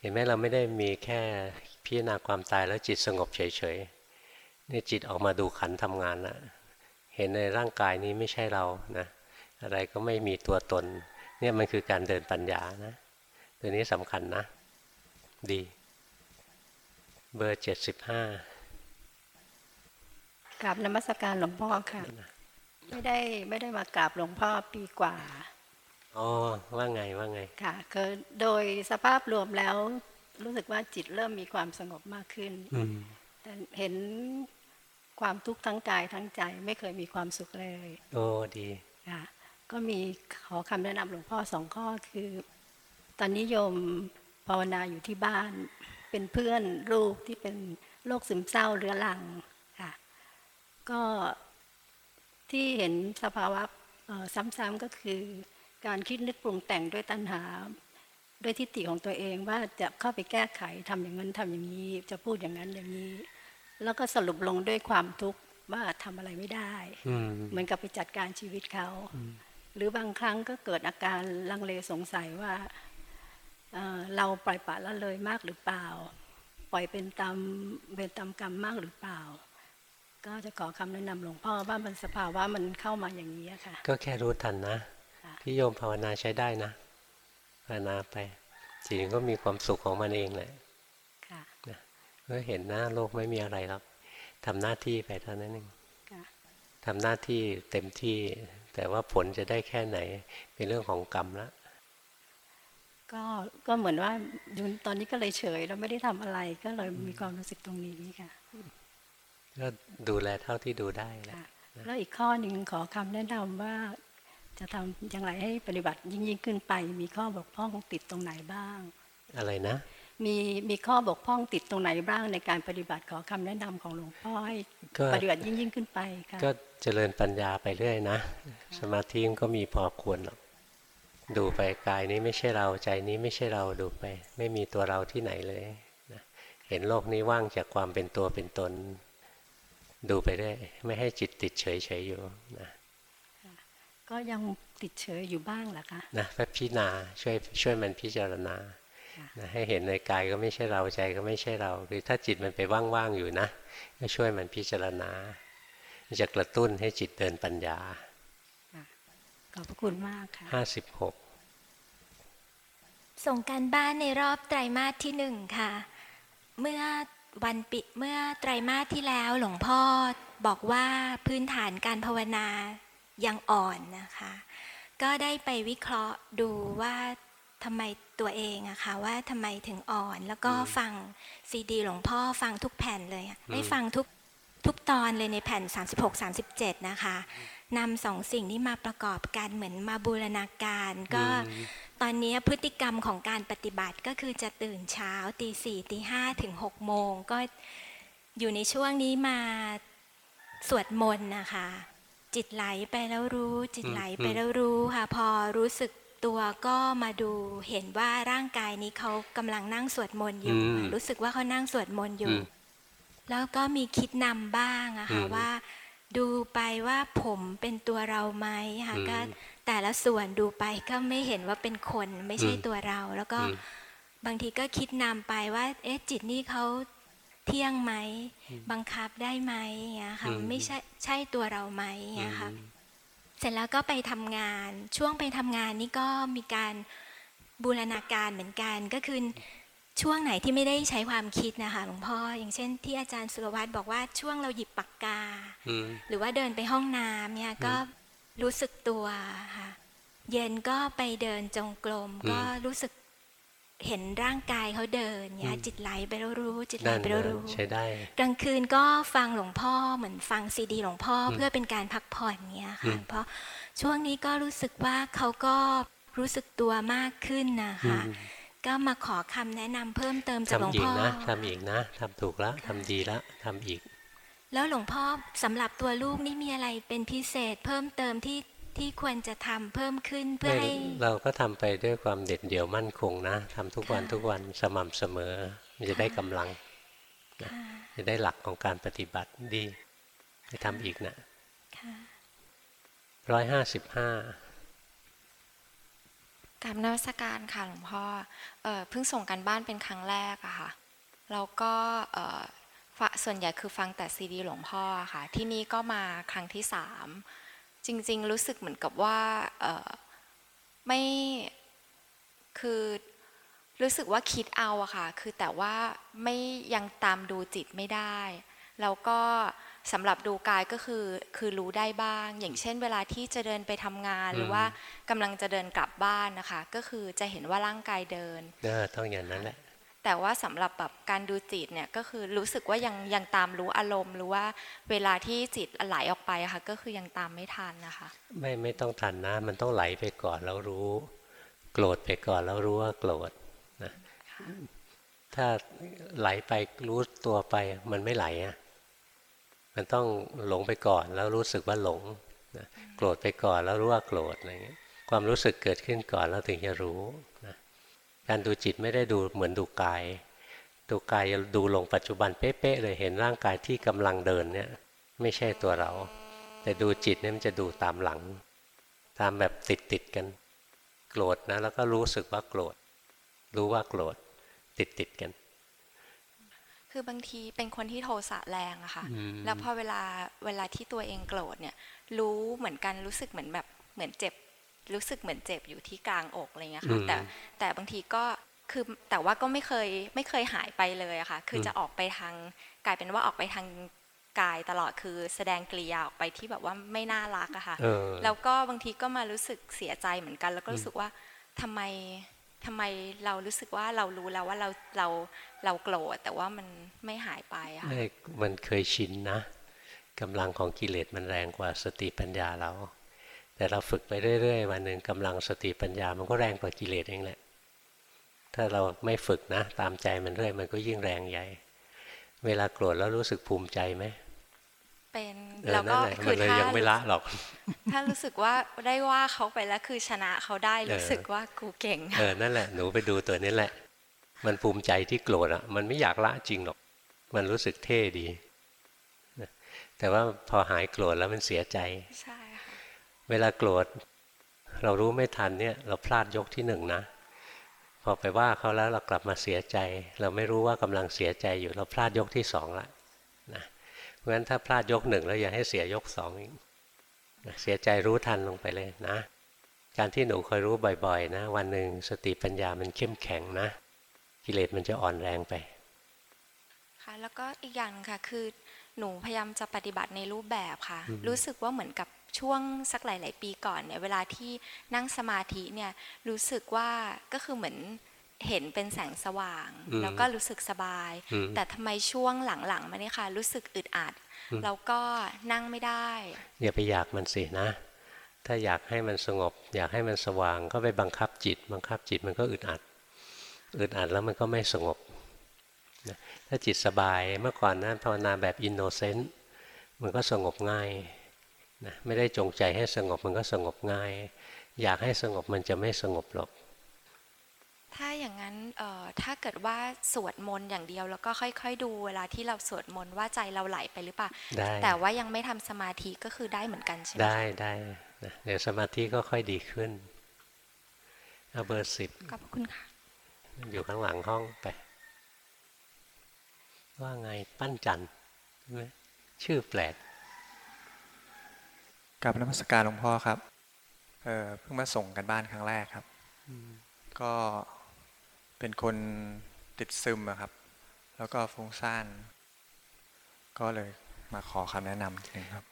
[SPEAKER 1] เห็นไหมเราไม่ได้มีแค่พิจารณาความตายแล้วจิตสงบเฉยๆนี่จิตออกมาดูขันธ์ทำงานนะเห็นในร่างกายนี้ไม่ใช่เรานะอะไรก็ไม่มีตัวตน เนี่ยมันคือการเดินปัญญานะ ตัวนี้สำคัญนะ ดี เบอร์เจ็ดสิบห้า
[SPEAKER 14] กราบนมัสการหลวงพ่อค่ะ ไม่ได้ไม่ได้มากราบหลวงพ่อปีกว่า
[SPEAKER 1] อ๋อว่าไงว่าไง
[SPEAKER 14] ค่ะคือโดยสภาพรวมแล้ว รู้สึกว่าจิตเริ่มมีความสงบมากขึ้น
[SPEAKER 1] อืม
[SPEAKER 14] แต่เห็นความทุกข์ทั้งกายทั้งใจ ไม่เคยมีความสุขเลย
[SPEAKER 1] โอ้ดี
[SPEAKER 14] ค่ะก็มีขอคำแนะนำหลวงพ่อสองข้อคือ ตอนนี้โยมภาวนาอยู่ที่บ้าน เป็นเพื่อนลูกที่เป็นโรคซึมเศร้าเรื้อรังค่ะก็ที่เห็นสภาวะเอ่อซ้ำๆก็คือการคิดนึกปรุงแต่งด้วยตัณหา ด้วยทิฏฐิของตัวเองว่าจะเข้าไปแก้ไขทำอย่างนั้นทำอย่างนี้ จะพูดอย่างนั้นอย่างนี้ แล้วก็สรุปลงด้วยความทุกข์ว่าทำอะไรไม่ได้
[SPEAKER 1] อืม
[SPEAKER 14] เหมือนกับไปจัดการชีวิตเขา หรือบางครั้งก็เกิดอาการลังเลสงสัยว่า เอ่อเราปล่อยปละละเลยมากหรือเปล่า ปล่อยเป็นตามเวรตามกรรมมากหรือเปล่า ก็จะขอคำแนะนำหลวงพ่อว่ามันสภาวะมันเข้ามาอย่างนี้อะค่ะ
[SPEAKER 1] ก็แค่รู้ทันนะที่โยมภาวนาใช้ได้นะภาวนาไปจิตก็มีความสุขของมันเองแหละ
[SPEAKER 14] ค่ะ
[SPEAKER 1] นะก็เห็นนะโลกไม่มีอะไรหรอกทำหน้าที่ไปเท่านั้นเอง
[SPEAKER 14] ค่ะ
[SPEAKER 1] ทำหน้าที่เต็มที่ แต่ว่าผลจะได้แค่ไหนเป็นเรื่องของกรรมละ
[SPEAKER 14] ก็ก็เหมือนว่าอยู่ตอนนี้ก็เลยเฉยเราไม่ได้ทำอะไรก็เลยมีความรู้สึกตรงนี้ค่ะ
[SPEAKER 1] ก็ดูแลเท่าที่ดูได้แหละ
[SPEAKER 14] แล้วอีกข้อหนึ่งขอคำแนะนำว่า จะทำอย่างไรให้ปฏิบัติยิ่งยิ่งขึ้นไป มีข้อบกพร่องติดตรงไหนบ้าง
[SPEAKER 1] อะไรนะ
[SPEAKER 14] มีมีข้อบกพร่องติดตรงไหนบ้างในการปฏิบัติขอคำแนะนำของหลวงพ่อให้
[SPEAKER 1] ก็
[SPEAKER 14] ปฏิบัติยิ่งยิ่งขึ้นไปค่ะ
[SPEAKER 1] ก็เจริญปัญญาไปเรื่อยนะ สมาธิมันก็มีพอควรหรอก ดูไปกายนี้ไม่ใช่เราใจนี้ไม่ใช่เราดูไป ไม่มีตัวเราที่ไหนเลยนะเห็นโลกนี้ว่างจากความเป็นตัวเป็นตน ดูไปเรื่อยไม่ให้จิตติดเฉยเฉยๆอยู่นะ
[SPEAKER 14] ก็ยังติดเฉยอยู่บ้างแหละคะ
[SPEAKER 1] นะแป๊บพิจารณาช่วยช่วยมันพิจารณานะให้เห็นในกายก็ไม่ใช่เราใจก็ไม่ใช่เราคือถ้าจิตมันไปว่างๆอยู่นะก็ช่วยมันพิจารณามันจะกระตุ้นให้จิตเดินปัญญา
[SPEAKER 14] ขอบพระคุณมากค่ะ
[SPEAKER 1] ห้าสิบหก
[SPEAKER 15] ส่งการบ้านในรอบไตรมาสที่หนึ่งค่ะ เมื่อวันปิเมื่อไตรมาสที่แล้วหลวงพ่อบอกว่าพื้นฐานการภาวนายังอ่อนนะคะ ก็ได้ไปวิเคราะห์ดูว่าทำไมตัวเองอะค่ะว่าทำไมถึงอ่อน แล้วก็ฟังซีดีหลวงพ่อฟังทุกแผ่นเลยอะได้ฟังทุกทุกตอนเลยในแผ่น 36-37 นะคะ นำสองสิ่งนี้มาประกอบกันเหมือนมาบูรณาการ ก็ตอนนี้พฤติกรรมของการปฏิบัติก็คือจะตื่นเช้าตีสี่ตีห้าถึงหกโมง ก็อยู่ในช่วงนี้มาสวดมนต์นะคะ จิตไหลไปแล้วรู้ จิตไหลไปแล้วรู้ค่ะพอรู้สึกตัวก็มาดูเห็นว่าร่างกายนี้เขากำลังนั่งสวดมนต์อยู่
[SPEAKER 1] อืม
[SPEAKER 15] รู้สึกว่าเขานั่งสวดมนต์อยู่
[SPEAKER 1] อืม
[SPEAKER 15] แล้วก็มีคิดนำบ้างอะค่ะ
[SPEAKER 1] อืม
[SPEAKER 15] ว่า ดูไปว่าผมเป็นตัวเราไหมค่ะ
[SPEAKER 1] อืม
[SPEAKER 15] ก็แต่ละส่วนดูไปก็ไม่เห็นว่าเป็นคนไม่ใช่
[SPEAKER 1] อืม
[SPEAKER 15] ตัวเรา แล้วก็
[SPEAKER 1] อืม
[SPEAKER 15] บางทีก็คิดนำไปว่า เอ๊ะจิตนี่เขาเที่ยงไหม บังคับได้ไหมอย่างเงี้ยค่ะ
[SPEAKER 1] อืม
[SPEAKER 15] ไม่ใช่ใช่ตัวเราไหมอย่างเงี้ยค่ะเสร็จแล้วก็ไปทำงานช่วงไปทำงานนี่ก็มีการบูรณาการเหมือนกันก็คือ ช่วงไหนที่ไม่ได้ใช้ความคิดนะคะหลวงพ่อ อย่างเช่น ที่อาจารย์สุรวัตรบอกว่าช่วงเราหยิบปากกา
[SPEAKER 1] อืม
[SPEAKER 15] หรือว่าเดินไปห้องน้ำเนี่ยก็รู้สึกตัวค่ะเย็นก็ไปเดินจงกรม
[SPEAKER 1] อืม
[SPEAKER 15] ก็รู้สึกเห็นร่างกายเขาเดินเนี่ย
[SPEAKER 1] อืม
[SPEAKER 15] จิตไหลไปแล้วรู้ จิตไหล
[SPEAKER 1] นั่น
[SPEAKER 15] ไปแล้ว
[SPEAKER 1] นะ
[SPEAKER 15] รู้
[SPEAKER 1] ใช้ได้
[SPEAKER 15] กลางคืนก็ฟังหลวงพ่อเหมือนฟังซีดีหลวงพ่ออ
[SPEAKER 1] ม
[SPEAKER 15] เพื่อเป็นการพักผ่อนเนี่ย
[SPEAKER 1] อื
[SPEAKER 15] ค่ะ
[SPEAKER 1] ม
[SPEAKER 15] เพราะช่วงนี้ก็รู้สึกว่าเขาก็รู้สึกตัวมากขึ้นนะคะ
[SPEAKER 1] อืม
[SPEAKER 15] ก็มาขอคำแนะนำเพิ่มเติมจากหลวง
[SPEAKER 1] ทำอีก
[SPEAKER 15] พ่อ
[SPEAKER 1] นะทำอีกนะทำถูกแล้วทำดีแล้วทำอีก
[SPEAKER 15] แล้วหลวงพ่อสำหรับตัวลูกนี่มีอะไรเป็นพิเศษเพิ่มเติมที่ที่ควรจะทำเพิ่มขึ้นเพื่อให้
[SPEAKER 1] เราก็ทำไปด้วยความเด็ดเดี่ยวมั่นคงนะทำทุกวัน
[SPEAKER 15] ค่ะ
[SPEAKER 1] ทุกวันสม่ำเสมอ มันจะได้กำลังนะจะได้หลักของการปฏิบัติดีไปทำอีกนะ
[SPEAKER 15] ค่ะ
[SPEAKER 1] ร้อยห้าสิบห้า
[SPEAKER 16] กราบนวัสการค่ะหลวงพ่อเออเพิ่งส่งกันบ้านเป็นครั้งแรกอะค่ะแล้วก็เออส่วนใหญ่คือฟังแต่ซีดีหลวงพ่อค่ะ ที่นี่ก็มาครั้งที่สามจริง ๆ รู้สึกเหมือนกับว่าเออไม่คือรู้สึกว่าคิดเอาอะค่ะ คือแต่ว่าไม่ยังตามดูจิตไม่ได้ แล้วก็ สำหรับดูกายก็คือคือรู้ได้บ้าง อย่างเช่น เวลาที่จะเดินไปทำงานหรือว่ากำลังจะเดินกลับบ้านนะคะ ก็คือจะเห็นว่าร่างกายเดิน
[SPEAKER 1] เออต้องอย่างนั้นแหละ
[SPEAKER 16] แต่ว่าสำหรับแบบการดูจิตเนี่ยก็คือรู้สึกว่ายังยังตามรู้อารมณ์หรือว่าเวลาที่จิตไหลออกไปอะค่ะก็คือยังตามไม่ทันนะคะ
[SPEAKER 1] ไม่ไม่ต้องทันนะ มันต้องไหลไปก่อนแล้วรู้ โกรธไปก่อนแล้วรู้ว่าโกรธนะถ้าไหลไปรู้ตัวไปมันไม่ไหลอะ มันต้องหลงไปก่อนแล้วรู้สึกว่าหลงนะโกรธไปก่อนแล้วรู้ว่าโกรธอะไรเงี้ยความรู้สึกเกิดขึ้นก่อนแล้วถึงจะรู้นะการดูจิตไม่ได้ดูเหมือนดูกาย ดูกายดูลงปัจจุบันเป๊ะๆเลยเห็นร่างกายที่กำลังเดินเนี่ยไม่ใช่ตัวเรา แต่ดูจิตเนี่ยมันจะดูตามหลัง ตามแบบติดติดกัน โกรธนะแล้วก็รู้สึกว่าโกรธ รู้ว่าโกรธติดติดกัน
[SPEAKER 16] คือบางทีเป็นคนที่โทสะแรงอะค่ะ
[SPEAKER 1] อืม
[SPEAKER 16] แล้วพอเวลาเวลาที่ตัวเองโกรธเนี่ย รู้เหมือนกันรู้สึกเหมือนแบบเหมือนเจ็บ รู้สึกเหมือนเจ็บอยู่ที่กลางอกอะไรเงี้ยค่ะ แต่แต่บางทีก็คือแต่ว่าก็ไม่เคยไม่เคยหายไปเลยอะค่ะ คือจะออกไปทางกลายเป็นว่าออกไปทางกายตลอดคือแสดงกริยาออกไปที่แบบว่าไม่น่ารักอะค่ะ
[SPEAKER 1] เออ
[SPEAKER 16] แล้วก็บางทีก็มารู้สึกเสียใจเหมือนกัน แล้วก็รู้สึกว่าทำไม ทำไมเรารู้สึกว่าเรารู้แล้วว่าเราเราเราโกรธแต่ว่ามันไม่หายไปอะค่ะ
[SPEAKER 1] ไม่มันเคยชินนะกำลังของกิเลสมันแรงกว่าสติปัญญาเรา แต่เราฝึกไปเรื่อยๆวันหนึ่งกำลังสติปัญญามันก็แรงกว่ากิเลสเองแหละ ถ้าเราไม่ฝึกนะ ตามใจมันเรื่อยมันก็ยิ่งแรงใหญ่ เวลาโกรธแล้วรู้สึกภูมิใจไหม
[SPEAKER 16] เป็น
[SPEAKER 1] เออ
[SPEAKER 16] แล้ว
[SPEAKER 1] นั่
[SPEAKER 16] ก็
[SPEAKER 1] นแหละ
[SPEAKER 16] คื
[SPEAKER 1] มั
[SPEAKER 16] อน
[SPEAKER 1] เลย
[SPEAKER 16] ถ้า
[SPEAKER 1] ยังไม่ละหรอก
[SPEAKER 16] ถ้ารู้สึกว่าได้ว่าเขาไปแล้วคือชนะเขาได้
[SPEAKER 1] เออ
[SPEAKER 16] รู้สึกว่ากูเก่ง
[SPEAKER 1] เออนั่นแหละหนูไปดูตัวนี้แหละ มันภูมิใจที่โกรธอะ มันไม่อยากละจริงหรอก มันรู้สึกเท่ดีนะแต่ว่าพอหายโกรธแล้วมันเสียใจ
[SPEAKER 16] ใช่ค่ะ
[SPEAKER 1] เวลาโกรธเรารู้ไม่ทันเนี่ยเราพลาดยกที่หนึ่งนะพอไปว่าเขาแล้วเรากลับมาเสียใจ เราไม่รู้ว่ากำลังเสียใจอยู่เราพลาดยกที่สองละนะเพ ราะฉะนั้นถ้าพลาดยกหนึ่งแล้วอย่าให้เสียยกสองอีกนะเสียใจรู้ทันลงไปเลยนะ การที่หนูคอยรู้บ่อยๆ นะ วันหนึ่งสติปัญญามันเข้มแข็งนะ กิเลสมันจะอ่อนแรงไป
[SPEAKER 16] ค่ะแล้วก็อีกอย่างหนึงค่ะคือหนูพยายามจะปฏิบัติในรูปแบบค่ะ
[SPEAKER 1] อืม
[SPEAKER 16] รู้สึกว่าเหมือนกับช่วงสักหลาย ๆ ปีก่อนเนี่ยเวลาที่นั่งสมาธิเนี่ยรู้สึกว่าก็คือเหมือน เห็นเป็นแสงสว่าง
[SPEAKER 1] อืม
[SPEAKER 16] แล้วก็รู้สึกสบาย
[SPEAKER 1] อืม
[SPEAKER 16] แต่ทำไมช่วงหลังๆมาเนี่ยค่ะ รู้สึกอึดอัด
[SPEAKER 1] อืม
[SPEAKER 16] แล้วก็นั่งไม่ได้
[SPEAKER 1] อย่าไปอยากมันสินะ ถ้าอยากให้มันสงบ อยากให้มันสว่างก็ไปบังคับจิต บังคับจิตมันก็อึดอัดอึดอัดแล้วมันก็ไม่สงบนะถ้าจิตสบายเมื่อก่อนนะภาวนาแบบอินโนเซนต์มันก็สงบง่ายนะไม่ได้จงใจให้สงบมันก็สงบง่าย อยากให้สงบมันจะไม่สงบหรอก
[SPEAKER 16] ถ้าอย่างนั้นเอ่อถ้าเกิดว่าสวดมนต์อย่างเดียวแล้วก็ค่อยๆ ดูเวลาที่เราสวดมนต์ว่าใจเราไหลไปหรือเปล่า
[SPEAKER 1] ได้
[SPEAKER 16] แต่ว่ายังไม่ทำสมาธิก็คือได้เหมือนกันใช่ไหม
[SPEAKER 1] ได้
[SPEAKER 16] คะ
[SPEAKER 1] ได้นะเดี๋ยวสมาธิก็ค่อยดีขึ้นเอาเบอร์สิบ
[SPEAKER 16] ขอบคุณค่ะ
[SPEAKER 1] อยู่ข้างหลังห้องไป ว่าไงปั้นจันทร์ใช่ไหมชื่อแปลก
[SPEAKER 17] กับนมัสการหลวงพ่อครับเออเพิ่งมาส่งกันบ้านครั้งแรกครับก็ เป็นคนติดซึมอะครับ แล้วก็ฟุ้งซ่าน ก็เลยมาขอคำแนะนำทีนึงครับ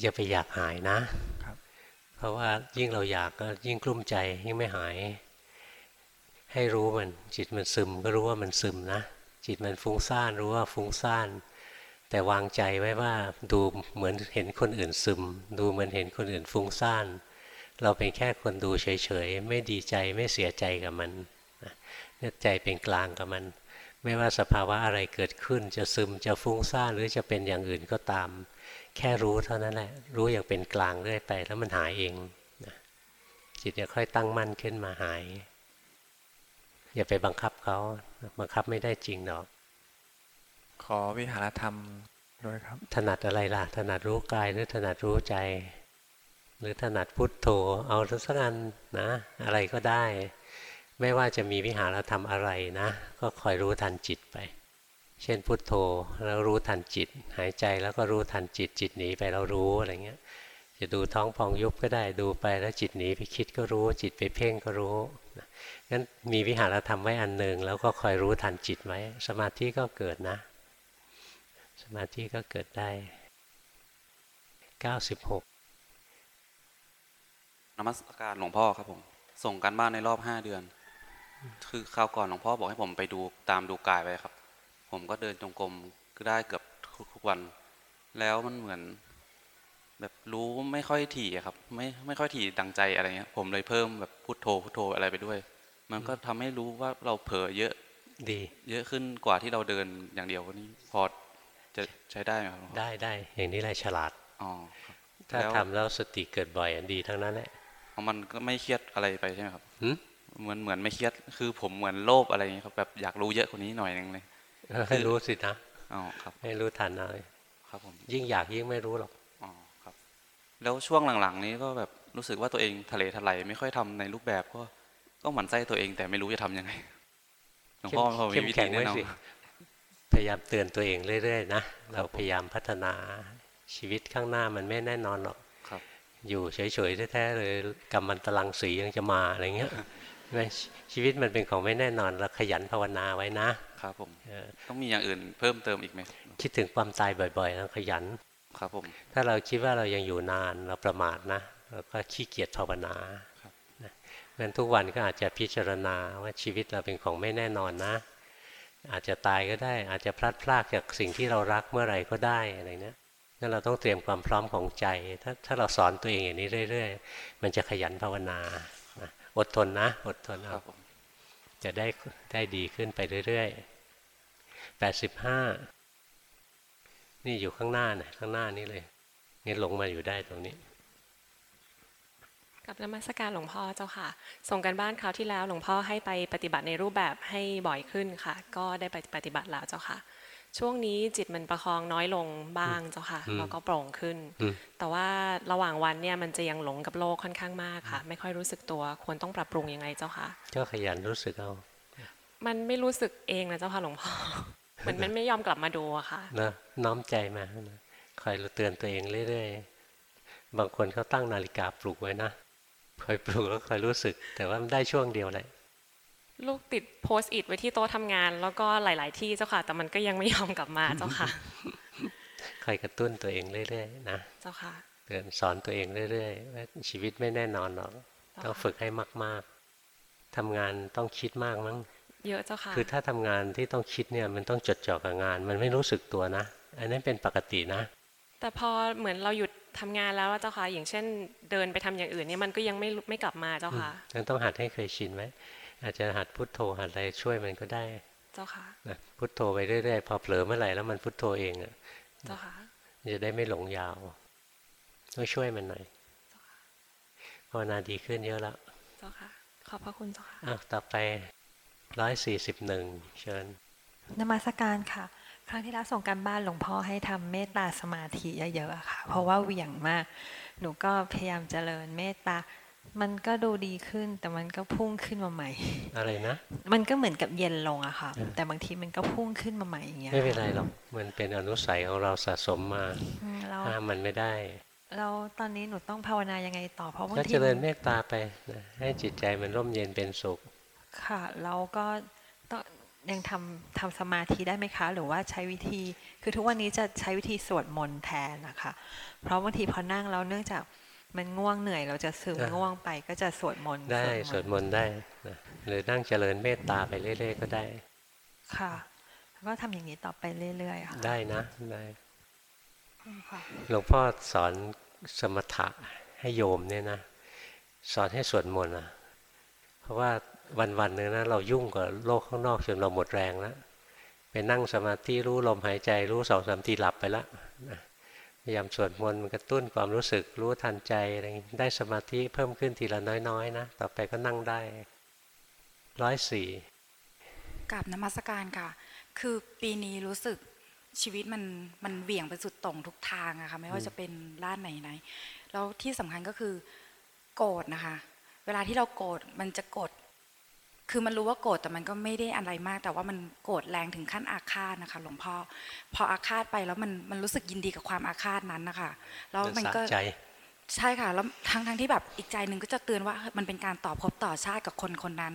[SPEAKER 1] อย่าไปอยากหายนะเพราะว่ายิ่งเราอยากก็ยิ่งกลุ้มใจยิ่งไม่หาย ให้รู้มันจิตมันซึมก็รู้ว่ามันซึมนะ จิตมันฟุ้งซ่านรู้ว่าฟุ้งซ่าน แต่วางใจไว้ว่าดูเหมือนเห็นคนอื่นซึม ดูเหมือนเห็นคนอื่นฟุ้งซ่าน เราเป็นแค่คนดูเฉยๆ ไม่ดีใจไม่เสียใจกับมันนะเนี่ย ใจเป็นกลางกับมัน ไม่ว่าสภาวะอะไรเกิดขึ้น จะซึมจะฟุ้งซ่านหรือจะเป็นอย่างอื่นก็ตาม แค่รู้เท่านั้นแหละ รู้อย่างเป็นกลางเรื่อยไปแล้วมันหายเองนะจิตจะค่อยตั้งมั่นขึ้นมาหาย อย่าไปบังคับเขาบังคับไม่ได้จริงหรอก
[SPEAKER 17] ขอวิหารธรรมด้วยครับ
[SPEAKER 1] ถนัดอะไรล่ะ ถนัดรู้กายหรือถนัดรู้ใจ หรือถนัดพุทโธเอาสักอันนะ อะไรก็ได้ ไม่ว่าจะมีวิหารธรรมอะไรนะ ก็คอยรู้ทันจิตไป เช่นพุทโธแล้วรู้ทันจิต หายใจแล้วก็รู้ทันจิต จิตหนีไปเรารู้อะไรเงี้ย จะดูท้องพองยุบก็ได้ดูไปแล้วจิตหนีไปคิดก็รู้ จิตไปเพ่งก็รู้นะงั้นมีวิหารธรรมไว้อันหนึ่งแล้วก็คอยรู้ทันจิตไว้ สมาธิก็เกิดนะ สมาธิก็เกิดได้ 96
[SPEAKER 18] นมัสการหลวงพ่อครับผม ส่งการบ้านในรอบห้าเดือน คือคราวก่อนหลวงพ่อบอกให้ผมไปดูตามดูกายไปครับ ผมก็เดินจงกรมก็ได้เกือบทุกวัน แล้วมันเหมือน แบบรู้ไม่ค่อยถี่อะครับ ไม่ไม่ค่อยถี่ดังใจอะไรเงี้ย ผมเลยเพิ่มแบบพุทโธพุทโธอะไรไปด้วย มันก็ทำให้รู้ว่าเราเผลอเยอะ
[SPEAKER 1] ดี
[SPEAKER 18] เยอะขึ้นกว่าที่เราเดินอย่างเดียวนี่พอจะใช้ได้ไหมครับหลวงพ่อ
[SPEAKER 1] ได้ได้อย่างนี้แหละฉลาด
[SPEAKER 18] อ๋อครับ
[SPEAKER 1] ถ้า
[SPEAKER 18] แล้ว
[SPEAKER 1] ทำแล้วสติเกิดบ่อยอันดีทั้งนั้นแหละ
[SPEAKER 18] เพราะมันก็ไม่เครียดอะไรไปใช่ไหมครับ
[SPEAKER 1] หืม
[SPEAKER 18] เหมือนเหมือนไม่เครียดคือผมเหมือนโลภอะไรอย่างเงี้ยครับแบบอยากรู้เยอะกว่านี้หน่อยนึงเลย
[SPEAKER 1] เออให้รู้สินะ
[SPEAKER 18] อ๋อครับ
[SPEAKER 1] ให้รู้ทันเอา
[SPEAKER 18] ครับผม
[SPEAKER 1] ยิ่งอยากยิ่งไม่รู้หรอก
[SPEAKER 18] อ๋อครับ แล้วช่วงหลังๆ นี้ก็แบบรู้สึกว่าตัวเองทะเลทลายไม่ค่อยทำในรูปแบบก็ก็หมั่นไส้ตัวเองแต่ไม่รู้จะทำยังไงหลวงพ่อพอมี
[SPEAKER 1] เข้ม
[SPEAKER 18] วิ
[SPEAKER 1] แข็
[SPEAKER 18] ธี
[SPEAKER 1] ง
[SPEAKER 18] แนะ
[SPEAKER 1] ไว้
[SPEAKER 18] น
[SPEAKER 1] สิพยายามเตือนตัวเองเรื่อยๆนะเราพยายามพัฒนาชีวิตข้างหน้ามันไม่แน่นอนหรอก
[SPEAKER 18] ครับ
[SPEAKER 1] อยู่เฉยๆแท้ๆเลยกำมันตรังสียังจะมาอะไรเงี้ยไม่ ชีวิตมันเป็นของไม่แน่นอนเราขยันภาวนาไว้นะำ
[SPEAKER 18] ครับผม
[SPEAKER 1] เออ
[SPEAKER 18] ต้องมีอย่างอื่นเพิ่มเติมอีกไหม
[SPEAKER 1] คิดถึงความตายบ่อยๆแล้วขยัน
[SPEAKER 18] ครับผม
[SPEAKER 1] ถ้าเราคิดว่าเรายังอยู่นานเราประมาทนะเราก็ขี้เกียจภาวนานะงั้นทุกวันก็อาจจะพิจารณาว่าชีวิตเราเป็นของไม่แน่นอนนะ อาจจะตายก็ได้อาจจะพลัดพรากจากสิ่งที่เรารักเมื่อไหร่ก็ได้อะไรเนี้ยงั้นเราต้องเตรียมความพร้อมของใจ ถ้าถ้าเราสอนตัวเองอย่างนี้เรื่อย ๆ มันจะขยันภาวนานะ อดทนนะ อดทนเอาจะได้ได้ดีขึ้นไปเรื่อยๆแปดสิบห้านี่อยู่ข้างหน้านะข้างหน้านี้เลยนี่หลงมาอยู่ได้ตรงนี้
[SPEAKER 19] กับนมัสการหลวงพ่อเจ้าค่ะ ส่งกันบ้านคราวที่แล้วหลวงพ่อให้ไปปฏิบัติในรูปแบบให้บ่อยขึ้นค่ะ ก็ได้ไปปฏิบัติแล้วเจ้าค่ะ ช่วงนี้จิตมันประคองน้อยลงบ้างเจ้าค่ะ
[SPEAKER 1] อืม
[SPEAKER 19] แล้วก็โปร่งขึ้น
[SPEAKER 1] อืม
[SPEAKER 19] แต่ว่าระหว่างวันเนี่ยมันจะยังหลงกับโลกค่อนข้างมากค่ะ ไม่ค่อยรู้สึกตัวควรต้องปรับปรุงยังไงเจ้าค่ะ
[SPEAKER 1] ก็ขยันรู้สึกเอา
[SPEAKER 19] มันไม่รู้สึกเองนะเจ้าค่ะหลวงพ่อเหมือนมันไม่ยอมกลับมาดูอะค่ะ
[SPEAKER 1] นะน้อมใจมานะคอยเตือนตัวเองเรื่อยๆบางคนเขาตั้งนาฬิกาปลุกไว้นะคอยปลุกแล้วคอยรู้สึก แต่ว่ามันได้ช่วงเดียวแหละ
[SPEAKER 19] ลูกติดโพสต์อิทไว้ที่โต๊ะทำงาน แล้วก็หลาย ๆ ที่เจ้าค่ะ แต่มันก็ยังไม่ยอมกลับมาเจ้าค่ะ
[SPEAKER 1] คอยกระตุ้นตัวเองเรื่อย ๆ นะ
[SPEAKER 19] เจ้าค่ะ
[SPEAKER 1] เตือนสอนตัวเองเรื่อยๆว่าชีวิตไม่แน่นอนหรอกต้องฝึกให้มาก ๆทำงานต้องคิดมากมั้ง
[SPEAKER 19] เยอะเจ้าค่ะ
[SPEAKER 1] คือถ้าทำงานที่ต้องคิดเนี่ยมันต้องจดจ่อกับงาน มันไม่รู้สึกตัวนะ อันนั้นเป็นปกตินะ
[SPEAKER 19] แต่พอเหมือนเราหยุดทำงานแล้วอะเจ้าค่ะ อย่างเช่น เดินไปทำอย่างอื่นเนี่ยมันก็ยังไม่ไม่กลับมาเจ้าค่ะ
[SPEAKER 1] งั้นต้องหัดให้เคยชินไว้ อาจจะหัดพุทโธหัดอะไรช่วยมันก็ได้
[SPEAKER 19] เจ้าค่ะ
[SPEAKER 1] นะพุทโธไปเรื่อยๆ พอเผลอเมื่อไหร่แล้วมันพุทโธเองอะ
[SPEAKER 19] เจ้าค่ะ
[SPEAKER 1] จะได้ไม่หลงยาวต้องช่วยมันหน่อยภาวนาดีขึ้นเยอะแล้ว
[SPEAKER 19] เจ้าค่ะ ขอบพระคุณเจ้าค่ะ
[SPEAKER 1] อ้าวต่อไปร้อยสี่สิบหนึ่งเชิญ
[SPEAKER 20] นมัสการค่ะ ครั้งที่แล้วส่งการบ้านหลวงพ่อให้ทำเมตตาสมาธิเยอะๆอะค่ะ เพราะว่าเหวี่ยงมาก หนูก็พยายามเจริญเมตตา มันก็ดูดีขึ้นแต่มันก็พุ่งขึ้นมาใหม่
[SPEAKER 1] อะไรนะ
[SPEAKER 20] มันก็เหมือนกับเย็นลงอะค่ะ แต่บางทีมันก็พุ่งขึ้นมาใหม่อย่างเงี้ย
[SPEAKER 1] ไม่เป็นไรหรอกมันเป็นอนุสัยของเราสะสมมา
[SPEAKER 20] อืมเรา
[SPEAKER 1] ห้ามมันไม่ได้
[SPEAKER 20] แล้วตอนนี้หนูต้องภาวนายังไงต่อเพราะบาง
[SPEAKER 1] ก็
[SPEAKER 20] ที
[SPEAKER 1] เจริญ
[SPEAKER 20] มัน
[SPEAKER 1] เมตตาไปนะให้จิตใจมันร่มเย็นเป็นสุข
[SPEAKER 20] ค่ะแล้วก็ต้องยังทำทำสมาธิได้ไหมคะ หรือว่าใช้วิธี คือทุกวันนี้จะใช้วิธีสวดมนต์แทนนะคะ เพราะบางทีพอนั่งแล้วเนื่องจาก มันง่วงเหนื่อยเราจะซึม
[SPEAKER 1] อะ
[SPEAKER 20] ง่วงไปก็จะสวดมนต์
[SPEAKER 1] ได้ส
[SPEAKER 20] ส
[SPEAKER 1] ว
[SPEAKER 20] ว
[SPEAKER 1] ด
[SPEAKER 20] ด
[SPEAKER 1] ม
[SPEAKER 20] ม
[SPEAKER 1] น
[SPEAKER 20] นต์
[SPEAKER 1] ต์ได้นะหรือนั่งเจริญเมตตาไปเรื่อยๆก็ได้
[SPEAKER 20] ค่ะแล้วก็ทำอย่างนี้ต่อไปเรื่อยๆค่ะ
[SPEAKER 1] ได้นะได้
[SPEAKER 20] ค่ะ
[SPEAKER 1] หลวงพ่อสอนสมถะให้โยมเนี่ยนะ สอนให้สวดมนต์นะเพราะว่าวันวันๆหนึ่งนะเรายุ่งกับโลกข้างนอกจนเราหมดแรงแล้วไปนั่งสมาธิรู้ลมหายใจรู้สองสามทีหลับไปแล้วนะ พยายามสวดมนต์กระตุ้นความรู้สึกรู้ทันใจอะไรได้สมาธิเพิ่มขึ้นทีละน้อยๆนะต่อไปก็นั่งได้ร้อยสี่
[SPEAKER 21] กับนมัสการค่ะ คือปีนี้รู้สึกชีวิตมันมันเหวี่ยงไปสุดตรงทุกทางอะค่ะไม่ว่าจะเป็นด้านไหนไหนๆแล้วที่สำคัญก็คือโกรธนะคะ เวลาที่เราโกรธมันจะโกรธ คือมันรู้ว่าโกรธแต่มันก็ไม่ได้อะไรมาก แต่ว่ามันโกรธแรงถึงขั้นอาฆาตนะคะ หลวงพ่อพออาฆาตไปแล้วมันมันรู้สึกยินดีกับความอาฆาตนั้นนะคะแล้วมันก็
[SPEAKER 1] สะใจ
[SPEAKER 21] ใช่ค่ะแล้วทั้งทั้งที่แบบอีกใจหนึ่งก็จะเตือนว่าเฮ้ยมันเป็นการต่อภพต่อชาติกับคนคนนั้น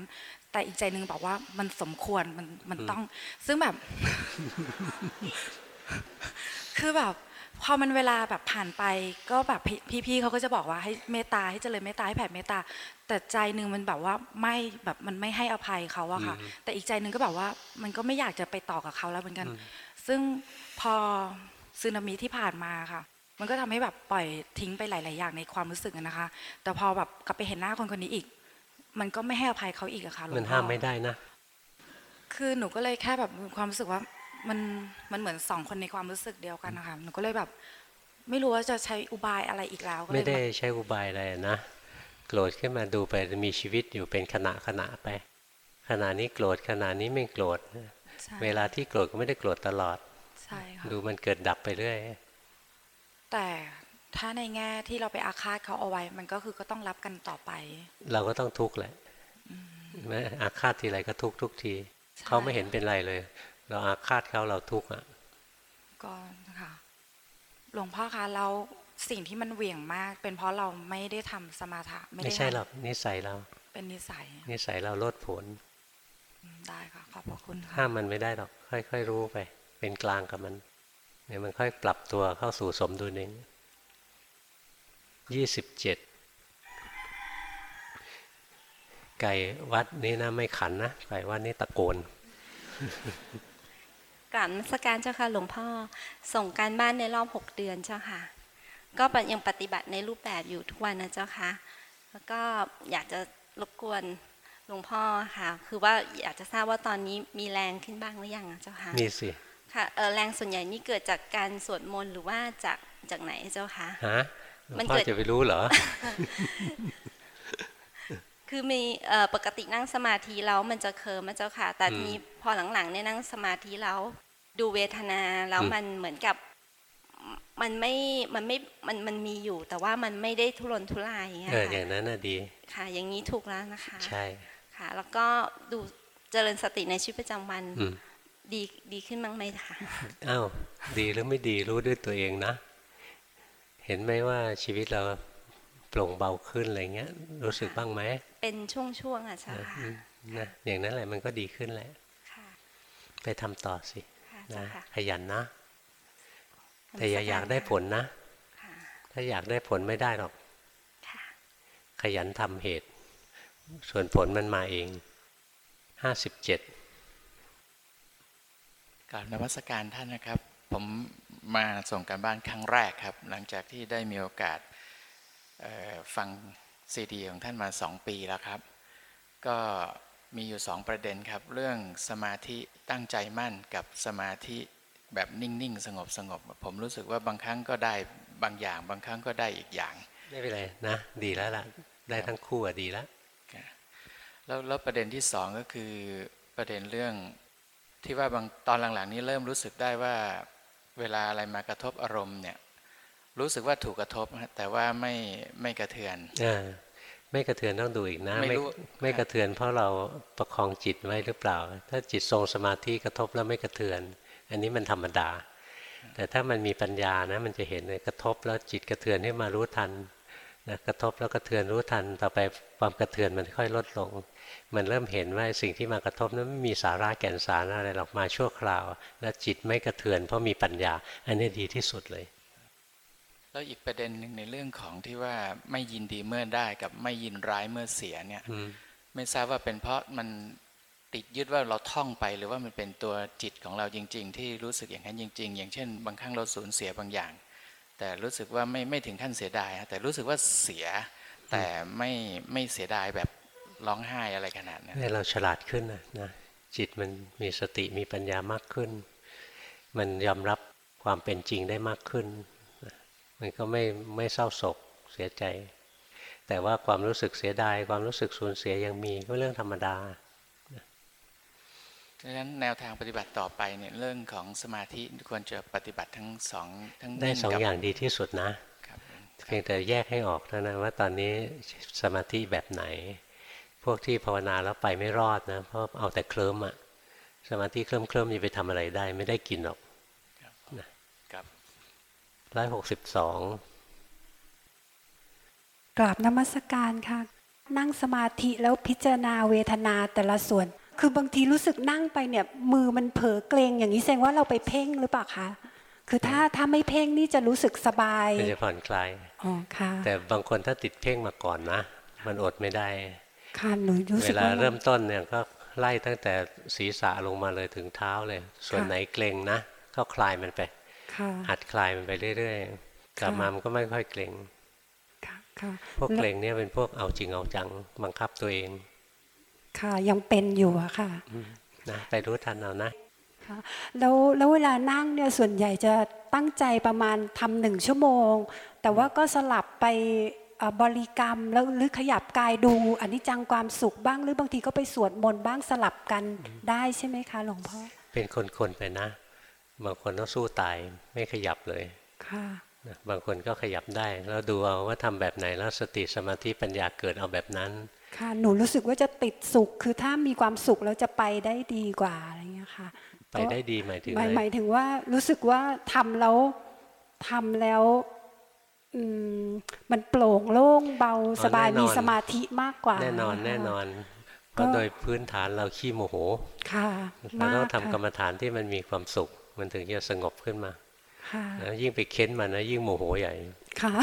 [SPEAKER 21] แต่อีกใจหนึ่งบอกว่ามันสมควรมันมันต้อง ซึ่งแบบ คือแบบพอมันเวลาแบบผ่านไปก็แบบพี่พี่ๆเขาก็จะบอกว่าให้เมตตาให้เจริญเมตตาให้แผ่เมตตา แต่ใจหนึ่งมันแบบว่าไม่แบบมันไม่ให้อภัยเขาอะค่ะ
[SPEAKER 1] อืม
[SPEAKER 21] แต่อีกใจหนึ่งก็แบบว่ามันก็ไม่อยากจะไปต่อกับเขาแล้วเหมือนกัน
[SPEAKER 1] อืม
[SPEAKER 21] ซึ่งพอซึนามิที่ผ่านมาค่ะ มันก็ทำให้แบบปล่อยทิ้งไปหลาย ๆ อย่างในความรู้สึกอะนะคะ แต่พอแบบกลับไปเห็นหน้าคนคนนี้อีก มันก็ไม่ให้อภัยเขาอีกอะค่ะหลวง
[SPEAKER 1] มัน
[SPEAKER 21] พ่อ
[SPEAKER 1] ห้ามไม่ได้นะ
[SPEAKER 21] คือหนูก็เลยแค่แบบมีความรู้สึกว่ามันมันเหมือนสองคนในความรู้สึกเดียวกันนะคะหนูก็เลยแบบ ไม่รู้ว่าจะใช้อุบายอะไรอีกแล้วก็เล
[SPEAKER 1] ไม่
[SPEAKER 21] ย
[SPEAKER 1] ได้
[SPEAKER 21] แบบ
[SPEAKER 1] ใช้อุบายอะไรนะ โกรธขึ้นมาดูไปมีชีวิตอยู่เป็นขณะขณะไป ขณะนี้โกรธขณะนี้ไม่โกรธ
[SPEAKER 21] ใช่
[SPEAKER 1] เวลาที่โกรธก็ไม่ได้โกรธตลอด
[SPEAKER 21] ใช่ค่ะ
[SPEAKER 1] ดูมันเกิดดับไปเรื่อย
[SPEAKER 21] แต่ถ้าในแง่ที่เราไปอาฆาตเขาเอาไว้ มันก็คือก็ต้องรับกันต่อไป
[SPEAKER 1] เราก็ต้องทุกข์แหละแม้อาฆาตทีไรก็ทุกข์ทุกที เขาไม่เห็นเป็นไรเลย เราอาฆาตเขาเราทุกข์อะ
[SPEAKER 21] ก็ค่ะหลวงพ่อคะแล้ว สิ่งที่มันเหวี่ยงมาก เป็นเพราะเราไม่ได้ทำสมาธิไม่
[SPEAKER 1] ไม่
[SPEAKER 21] ได้
[SPEAKER 1] ใช่
[SPEAKER 21] ทำ
[SPEAKER 1] หรอกนิสัยเรา
[SPEAKER 21] เป็นนิสัย
[SPEAKER 1] นิสัยเราลดผล
[SPEAKER 21] ได้ค่ะขอบพระคุณค่ะ
[SPEAKER 1] ห้ามมันไม่ได้หรอก ค่อย ๆ รู้ไป เป็นกลางกับมันเนี่ยมันค่อยปรับตัวเข้าสู่สมดุลเองยี่สิบเจ็ดไก่วัดนี้นะไม่ขันนะไก่วัดนี้ตะโกน
[SPEAKER 22] กราบนมัสการเจ้าค่ะหลวงพ่อ ส่งการบ้านในรอบหกเดือนเจ้าค่ะ ก็ยังปฏิบัติในรูปแบบอยู่ทุกวันนะเจ้าค่ะ แล้วก็อยากจะรบกวนหลวงพ่อค่ะ คือว่าอยากจะทราบว่าตอนนี้มีแรงขึ้นบ้างหรือยังอะเจ้าค่ะ
[SPEAKER 1] มีสิ
[SPEAKER 22] ค่ะเออแรงส่วนใหญ่นี่เกิดจากการสวดมนต์หรือว่าจากจากไหนเจ้าคะ
[SPEAKER 1] ฮะหลว
[SPEAKER 22] มัน
[SPEAKER 1] งพ่อ
[SPEAKER 22] เกิด
[SPEAKER 1] จะไปรู้เหรอ
[SPEAKER 22] คือมีเอ่อปกตินั่งสมาธิแล้วมันจะเคลิมนะเจ้าค่ะ แต่
[SPEAKER 1] อืม
[SPEAKER 22] ทีนี้พอหลังๆเนี่ยนั่งสมาธิแล้วดูเวทนาแล้ว
[SPEAKER 1] อืม
[SPEAKER 22] มันเหมือนกับ มันไม่มันไม่มันมันมีอยู่ แต่ว่ามันไม่ได้ทุรนทุรายอย่างเงี้ย
[SPEAKER 1] เอออ
[SPEAKER 22] ค่ะ
[SPEAKER 1] ย่างนั้นน่ะดี
[SPEAKER 22] ค่ะ อย่างนี้ถูกแล้วนะคะ
[SPEAKER 1] ใช่
[SPEAKER 22] ค่ะ แล้วก็ดูเจริญสติในชีวิตประจำวัน
[SPEAKER 1] อืม
[SPEAKER 22] ดีดีขึ้นบ้างไหมคะ
[SPEAKER 1] อ้าวดีหรือไม่ดีรู้ด้วยตัวเองนะ เห็นไหมว่าชีวิตเราโปร่งเบาขึ้นอะไรเงี้ย รู้สึกบ้างไหม
[SPEAKER 22] เป็นช่วงๆอะใช่
[SPEAKER 1] นะ
[SPEAKER 22] ค่ะ
[SPEAKER 1] อืมนะอย่างนั้นแหละมันก็ดีขึ้นแหละ
[SPEAKER 22] ค่ะ
[SPEAKER 1] ไปทำต่อสิ
[SPEAKER 22] ค่ะ
[SPEAKER 1] นะ
[SPEAKER 22] เจ้าค่ะ
[SPEAKER 1] ขยันนะ แต่อย่าอยากได้ผลนะ ถ้าอยากได้ผลไม่ได้หรอก ขยันทำเหตุ ส่วนผลมันมาเองห้าสิบเจ็ด
[SPEAKER 11] กราบนมัสการท่านนะครับ ผมมาส่งการบ้านครั้งแรกครับ หลังจากที่ได้มีโอกาสเอ่อฟังซีดีของท่านมาสองปีแล้วครับ ก็มีอยู่สองประเด็นครับ เรื่องสมาธิตั้งใจมั่นกับสมาธิ แบบนิ่งๆ สงบสงบๆผมรู้สึกว่าบางครั้งก็ได้บางอย่าง บางครั้งก็ได้อีกอย่าง
[SPEAKER 1] ไม่เป็นไรนะ ดีแล้วล่ะ ได้ทั้งคู่อะดีแล้ว
[SPEAKER 11] แล้วแล้วประเด็นที่สองก็คือประเด็นเรื่องที่ว่าบางตอนหลังๆ นี้เริ่มรู้สึกได้ว่าเวลาอะไรมากระทบอารมณ์เนี่ยรู้สึกว่าถูกกระทบนะแต่ว่าไม่ไม่กระเทือน
[SPEAKER 1] เออไม่กระเทือนต้องดูอีกนะ
[SPEAKER 11] ไม่รู้
[SPEAKER 1] ไม่กระเทือนเพราะเราประคองจิตไว้หรือเปล่า ถ้าจิตทรงสมาธิกระทบแล้วไม่กระเทือน อันนี้มันธรรมดา แต่ถ้ามันมีปัญญานะมันจะเห็นเลยกระทบแล้วจิตกระเทือนให้มารู้ทันนะกระทบแล้วกระเทือนรู้ทัน ต่อไปความกระเทือนมันค่อยลดลง มันเริ่มเห็นว่าสิ่งที่มากระทบนั้นไม่มีสาระแก่นสารอะไรหรอกมาชั่วคราว แล้วจิตไม่กระเทือนเพราะมีปัญญา อันนี้ดีที่สุดเลย
[SPEAKER 11] แล้วอีกประเด็นหนึ่งในเรื่องของที่ว่าไม่ยินดีเมื่อได้กับไม่ยินร้ายเมื่อเสียเนี่ย
[SPEAKER 1] อืม
[SPEAKER 11] ไม่ทราบว่าเป็นเพราะมัน ติดยึดว่าเราท่องไปหรือว่ามันเป็นตัวจิตของเราจริง ๆ ที่รู้สึกอย่างนั้นจริง ๆ อย่างเช่น บางครั้งเราสูญเสียบางอย่าง แต่รู้สึกว่าไม่ไม่ถึงขั้นเสียดายนะแต่รู้สึกว่าเสียแต่ไม่ไม่เสียดายแบบร้องไห้อะไรขนาดนั้น
[SPEAKER 1] เนี่ยเราฉลาดขึ้นนะนะจิตมันมีสติมีปัญญามากขึ้น มันยอมรับความเป็นจริงได้มากขึ้นนะมันก็ไม่ไม่เศร้าโศกเสียใจ แต่ว่าความรู้สึกเสียดายความรู้สึกสูญเสียยังมีก็เรื่องธรรมดา
[SPEAKER 11] ดังนั้นแนวทางปฏิบัติต่อไปเนี่ยเรื่องของสมาธิควรจะปฏิบัติทั้งสองทั้ง
[SPEAKER 1] ได้
[SPEAKER 11] นิ่
[SPEAKER 1] สอง
[SPEAKER 11] กับ
[SPEAKER 1] อย่างดีที่สุดนะเพียงแต่แยกให้ออกเท่านั้นว่าตอนนี้สมาธิแบบไหน พวกที่ภาวนาแล้วไปไม่รอดนะเพราะเอาแต่เคลิ้มอะสมาธิเคลิ้มเคลิ้มจะไปทำอะไรได้ ไม่ได้กินหรอกนะครับร้อยหกสิบสอง
[SPEAKER 23] กราบนมัสการค่ะ นั่งสมาธิแล้วพิจารณาเวทนาแต่ละส่วน คือบางทีรู้สึกนั่งไปเนี่ย มือมันเผลอเกรงอย่างนี้แสดงว่าเราไปเพ่งหรือเปล่าคะคือถ้าถ้าไม่เพ่งนี่จะรู้สึกสบาย
[SPEAKER 1] มันจะผ่อนคลาย
[SPEAKER 23] อ๋อค่ะ
[SPEAKER 1] แต่บางคนถ้าติดเพ่งมาก่อนนะ มันอดไม่ได้
[SPEAKER 23] ค่ะหนูรู้
[SPEAKER 1] เว
[SPEAKER 23] สึก
[SPEAKER 1] ลา
[SPEAKER 23] ว่า
[SPEAKER 1] เริ่มต้นเนี่ยก็ไล่ตั้งแต่ศีรษะลงมาเลยถึงเท้าเลย ส่วนไหนเกรงนะก็คลายมันไป
[SPEAKER 23] ค่ะ
[SPEAKER 1] หัดคลายมันไปเรื่อยๆกลับมามันก็ไม่ค่อยเกรง
[SPEAKER 23] ค่ะ
[SPEAKER 1] พวกเกรงเนี่ยเป็นพวกเอาจริงเอาจังบังคับตัวเอง
[SPEAKER 23] ค่ะ ยังเป็นอยู่อะค่ะ
[SPEAKER 1] นะไปรู้ทันเอานะ
[SPEAKER 23] ค่ะแล้วแล้วเวลานั่งเนี่ยส่วนใหญ่จะตั้งใจประมาณทำหนึ่งชั่วโมง แต่ว่าก็สลับไปเอ่อบริกรรมแล้วหรือขยับกายดูอันนี้จังความสุขบ้างหรือบางทีก็ไปสวดมนต์บ้างสลับกันได้ใช่ไหมคะหลวงพ่อ
[SPEAKER 1] เป็นคนๆไปนะ บางคนต้องสู้ตายไม่ขยับเลย
[SPEAKER 23] ค่ะ
[SPEAKER 1] บบางคนก็ขยับได้ แล้วดูเอาว่าทำแบบไหนแล้วสติสมาธิปัญญาเกิดเอาแบบนั้น
[SPEAKER 23] ค่ะหนูรู้สึกว่าจะติดสุข คือถ้ามีความสุขแล้วจะไปได้ดีกว่าอะไรเงี้ยค่ะ
[SPEAKER 1] ไปได้ดีหมายถึง
[SPEAKER 23] หมาย
[SPEAKER 1] อะไร
[SPEAKER 23] หมายถึงว่ารู้สึกว่าทำแล้วทำแล้วอืมมันโปร่งโล่งเบาสบายมีสมาธิมากกว่า
[SPEAKER 1] แน่นอนแน่นอนเพราะโดยพื้นฐานเราขี้โมโห
[SPEAKER 23] ค่ะ
[SPEAKER 1] เราต้อง
[SPEAKER 23] มาก
[SPEAKER 1] ทำกรรม
[SPEAKER 23] ค่ะ
[SPEAKER 1] ฐานที่มันมีความสุข มันถึงจะสงบขึ้นมา
[SPEAKER 23] ค่ะ
[SPEAKER 1] แล้วยิ่งไปเค้นมันนะยิ่งโมโหใหญ่
[SPEAKER 23] ค่ะ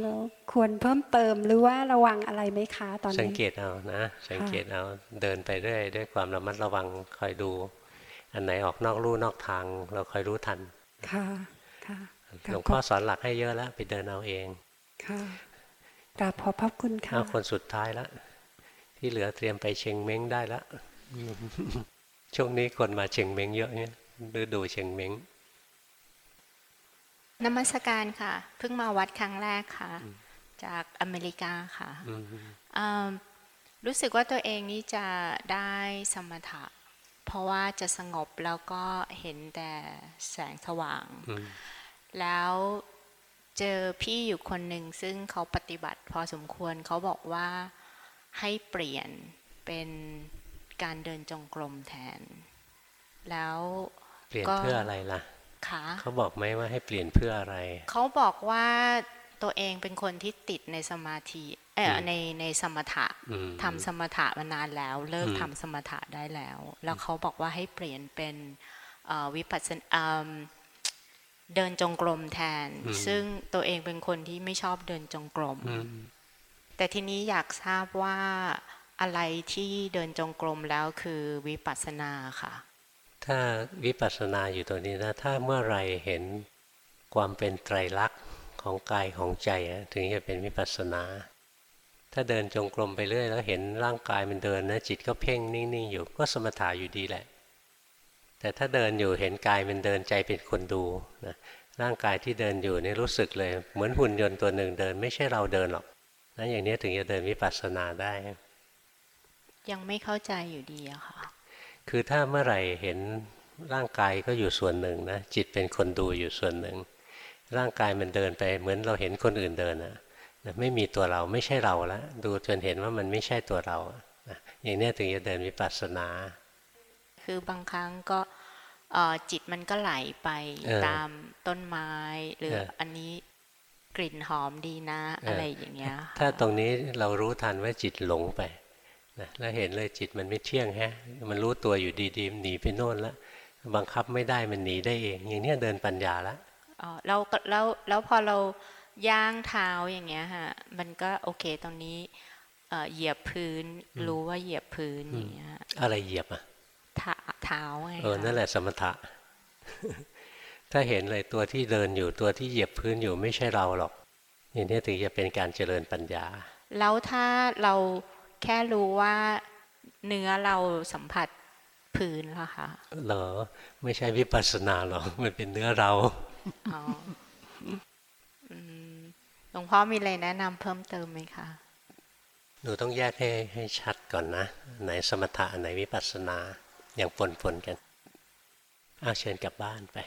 [SPEAKER 23] แล้วควรเพิ่มเติมหรือว่าระวังอะไรไหมคะตอน
[SPEAKER 1] สัง
[SPEAKER 23] นี้
[SPEAKER 1] เกตเอานะ สังเกตเอาเดินไปเรื่อยด้วยความระมัดระวังคอยดู อันไหนออกนอกลู่นอกทาง เราคอยรู้ทัน
[SPEAKER 23] ค่ะค่ะ
[SPEAKER 1] หลวงพ่อสอนหลักให้เยอะแล้วไปเดินเอาเอง
[SPEAKER 23] ค่ะกราบขอบพระคุณค่ะ
[SPEAKER 1] เอาคนสุดท้ายแล้วที่เหลือเตรียมไปเชงเม้งได้แล้วช่วงนี้คนมาเชงเม้งเยอะเนี่ยฤดูเชงเม้ง
[SPEAKER 24] นมัสการค่ะ เพิ่งมาวัดครั้งแรกค่ะ จากอเมริกาค่ะ
[SPEAKER 1] อืม
[SPEAKER 24] อ่ารู้สึกว่าตัวเองนี่จะได้สมถะ เพราะว่าจะสงบแล้วก็เห็นแต่แสงสว่าง
[SPEAKER 1] อืม
[SPEAKER 24] แล้วเจอพี่อยู่คนหนึ่งซึ่งเขาปฏิบัติพอสมควรเขาบอกว่าให้เปลี่ยนเป็นการเดินจงกรมแทน แล้ว
[SPEAKER 1] เปลี่ยน
[SPEAKER 24] ก็
[SPEAKER 1] เพื่ออะไรล่ะ
[SPEAKER 24] ค่ะ
[SPEAKER 1] เขาบอกไหมว่าให้เปลี่ยนเพื่ออะไร
[SPEAKER 24] เขาบอกว่าตัวเองเป็นคนที่ติดในสมาธิเออ
[SPEAKER 1] อืม
[SPEAKER 24] ในในสมถะ
[SPEAKER 1] อืม
[SPEAKER 24] ทำสมถะมานานแล้ว เลิก
[SPEAKER 1] อืม
[SPEAKER 24] ทำสมถะได้แล้ว แล้วเขาบอกว่าให้เปลี่ยนเป็นเอ่อวิปัสสนาอืมเดินจงกรมแทน
[SPEAKER 1] อืม
[SPEAKER 24] ซึ่งตัวเองเป็นคนที่ไม่ชอบเดินจงกรม
[SPEAKER 1] อืม
[SPEAKER 24] แต่ทีนี้อยากทราบว่าอะไรที่เดินจงกรมแล้วคือวิปัสสนาค่ะ
[SPEAKER 1] ถ้าวิปัสสนาอยู่ตัวนี้นะ ถ้าเมื่อไหรเห็นความเป็นไตรลักษณ์ของกายของใจถึงจะเป็นวิปัสสนา ถ้าเดินจงกรมไปเรื่อยแล้วเห็นร่างกายมันเดินนะจิตก็เพ่งนิ่งๆอยู่ก็สมถะอยู่ดีแหละ แต่ถ้าเดินอยู่เห็นกายมันเดินใจเป็นคนดูนะร่างกายที่เดินอยู่นี่รู้สึกเลย เหมือนหุ่นยนต์ตัวหนึ่งเดิน ไม่ใช่เราเดินหรอกนั้นอย่างนี้ถึงจะเดินวิปัสสนาได้
[SPEAKER 24] ยังไม่เข้าใจอยู่ดีอะค่ะ
[SPEAKER 1] คือถ้าเมื่อไหร่เห็นร่างกายก็อยู่ส่วนหนึ่งนะจิตเป็นคนดูอยู่ส่วนหนึ่ง ร่างกายมันเดินไป เหมือนเราเห็นคนอื่นเดินนะนะไม่มีตัวเราไม่ใช่เราแล้วดูจนเห็นว่ามันไม่ใช่ตัวเรานะอย่างเนี้ยถึงจะเดินวิปัสสนา
[SPEAKER 24] คือบางครั้งก็เอ่อจิตมันก็ไหลไป
[SPEAKER 1] เออ
[SPEAKER 24] ตามต้นไม้ หรือ
[SPEAKER 1] เอออั
[SPEAKER 24] อันนี้กลิ่นหอมดีนะ
[SPEAKER 1] เอออ
[SPEAKER 24] อะไรอย่างเงี้ย
[SPEAKER 1] ถ้าตรงนี้เรารู้ทันว่าจิตหลงไป นะแล้วเห็นเลยจิตมันไม่เที่ยงแฮะ มันรู้ตัวอยู่ดีๆมันหนีไปโน่นแล้วบังคับไม่ได้มันหนีได้เอง อย่างเนี้ยเดินปัญญาละ
[SPEAKER 24] อ๋อแล้วก็แล้วแล้วพอเราย่างเท้าอย่างเงี้ยฮะมันก็โอเคตรงนี้เอ่อเหยียบพื้น
[SPEAKER 1] อืม
[SPEAKER 24] รู้ว่าเหยียบพื้นอย่างเงี้ย
[SPEAKER 1] อะไรเหยียบอะ
[SPEAKER 24] เท้าเท้าไง
[SPEAKER 1] เออ
[SPEAKER 24] คะ
[SPEAKER 1] นั่นแหละสมถะ ถ้าเห็นเลยตัวที่เดินอยู่ตัวที่เหยียบพื้นอยู่ไม่ใช่เราหรอกอย่างนี้ถึงจะเป็นการเจริญปัญญา
[SPEAKER 24] แล้วถ้าเรา แค่รู้ว่าเนื้อเราสัมผัสพื้นละคะ
[SPEAKER 1] เหรอ ไม่ใช่วิปัสสนาหรอกมันเป็นเนื้อเรา
[SPEAKER 24] อ๋ออืมหลวงพ่อมีอะไรแนะนำเพิ่มเติมไหมคะ
[SPEAKER 1] หนูต้องแยกให้ให้ชัดก่อนนะ ไหนสมถะอันไหนวิปัสสนาอย่างปนๆกันเอาเชิญกลับบ้านไป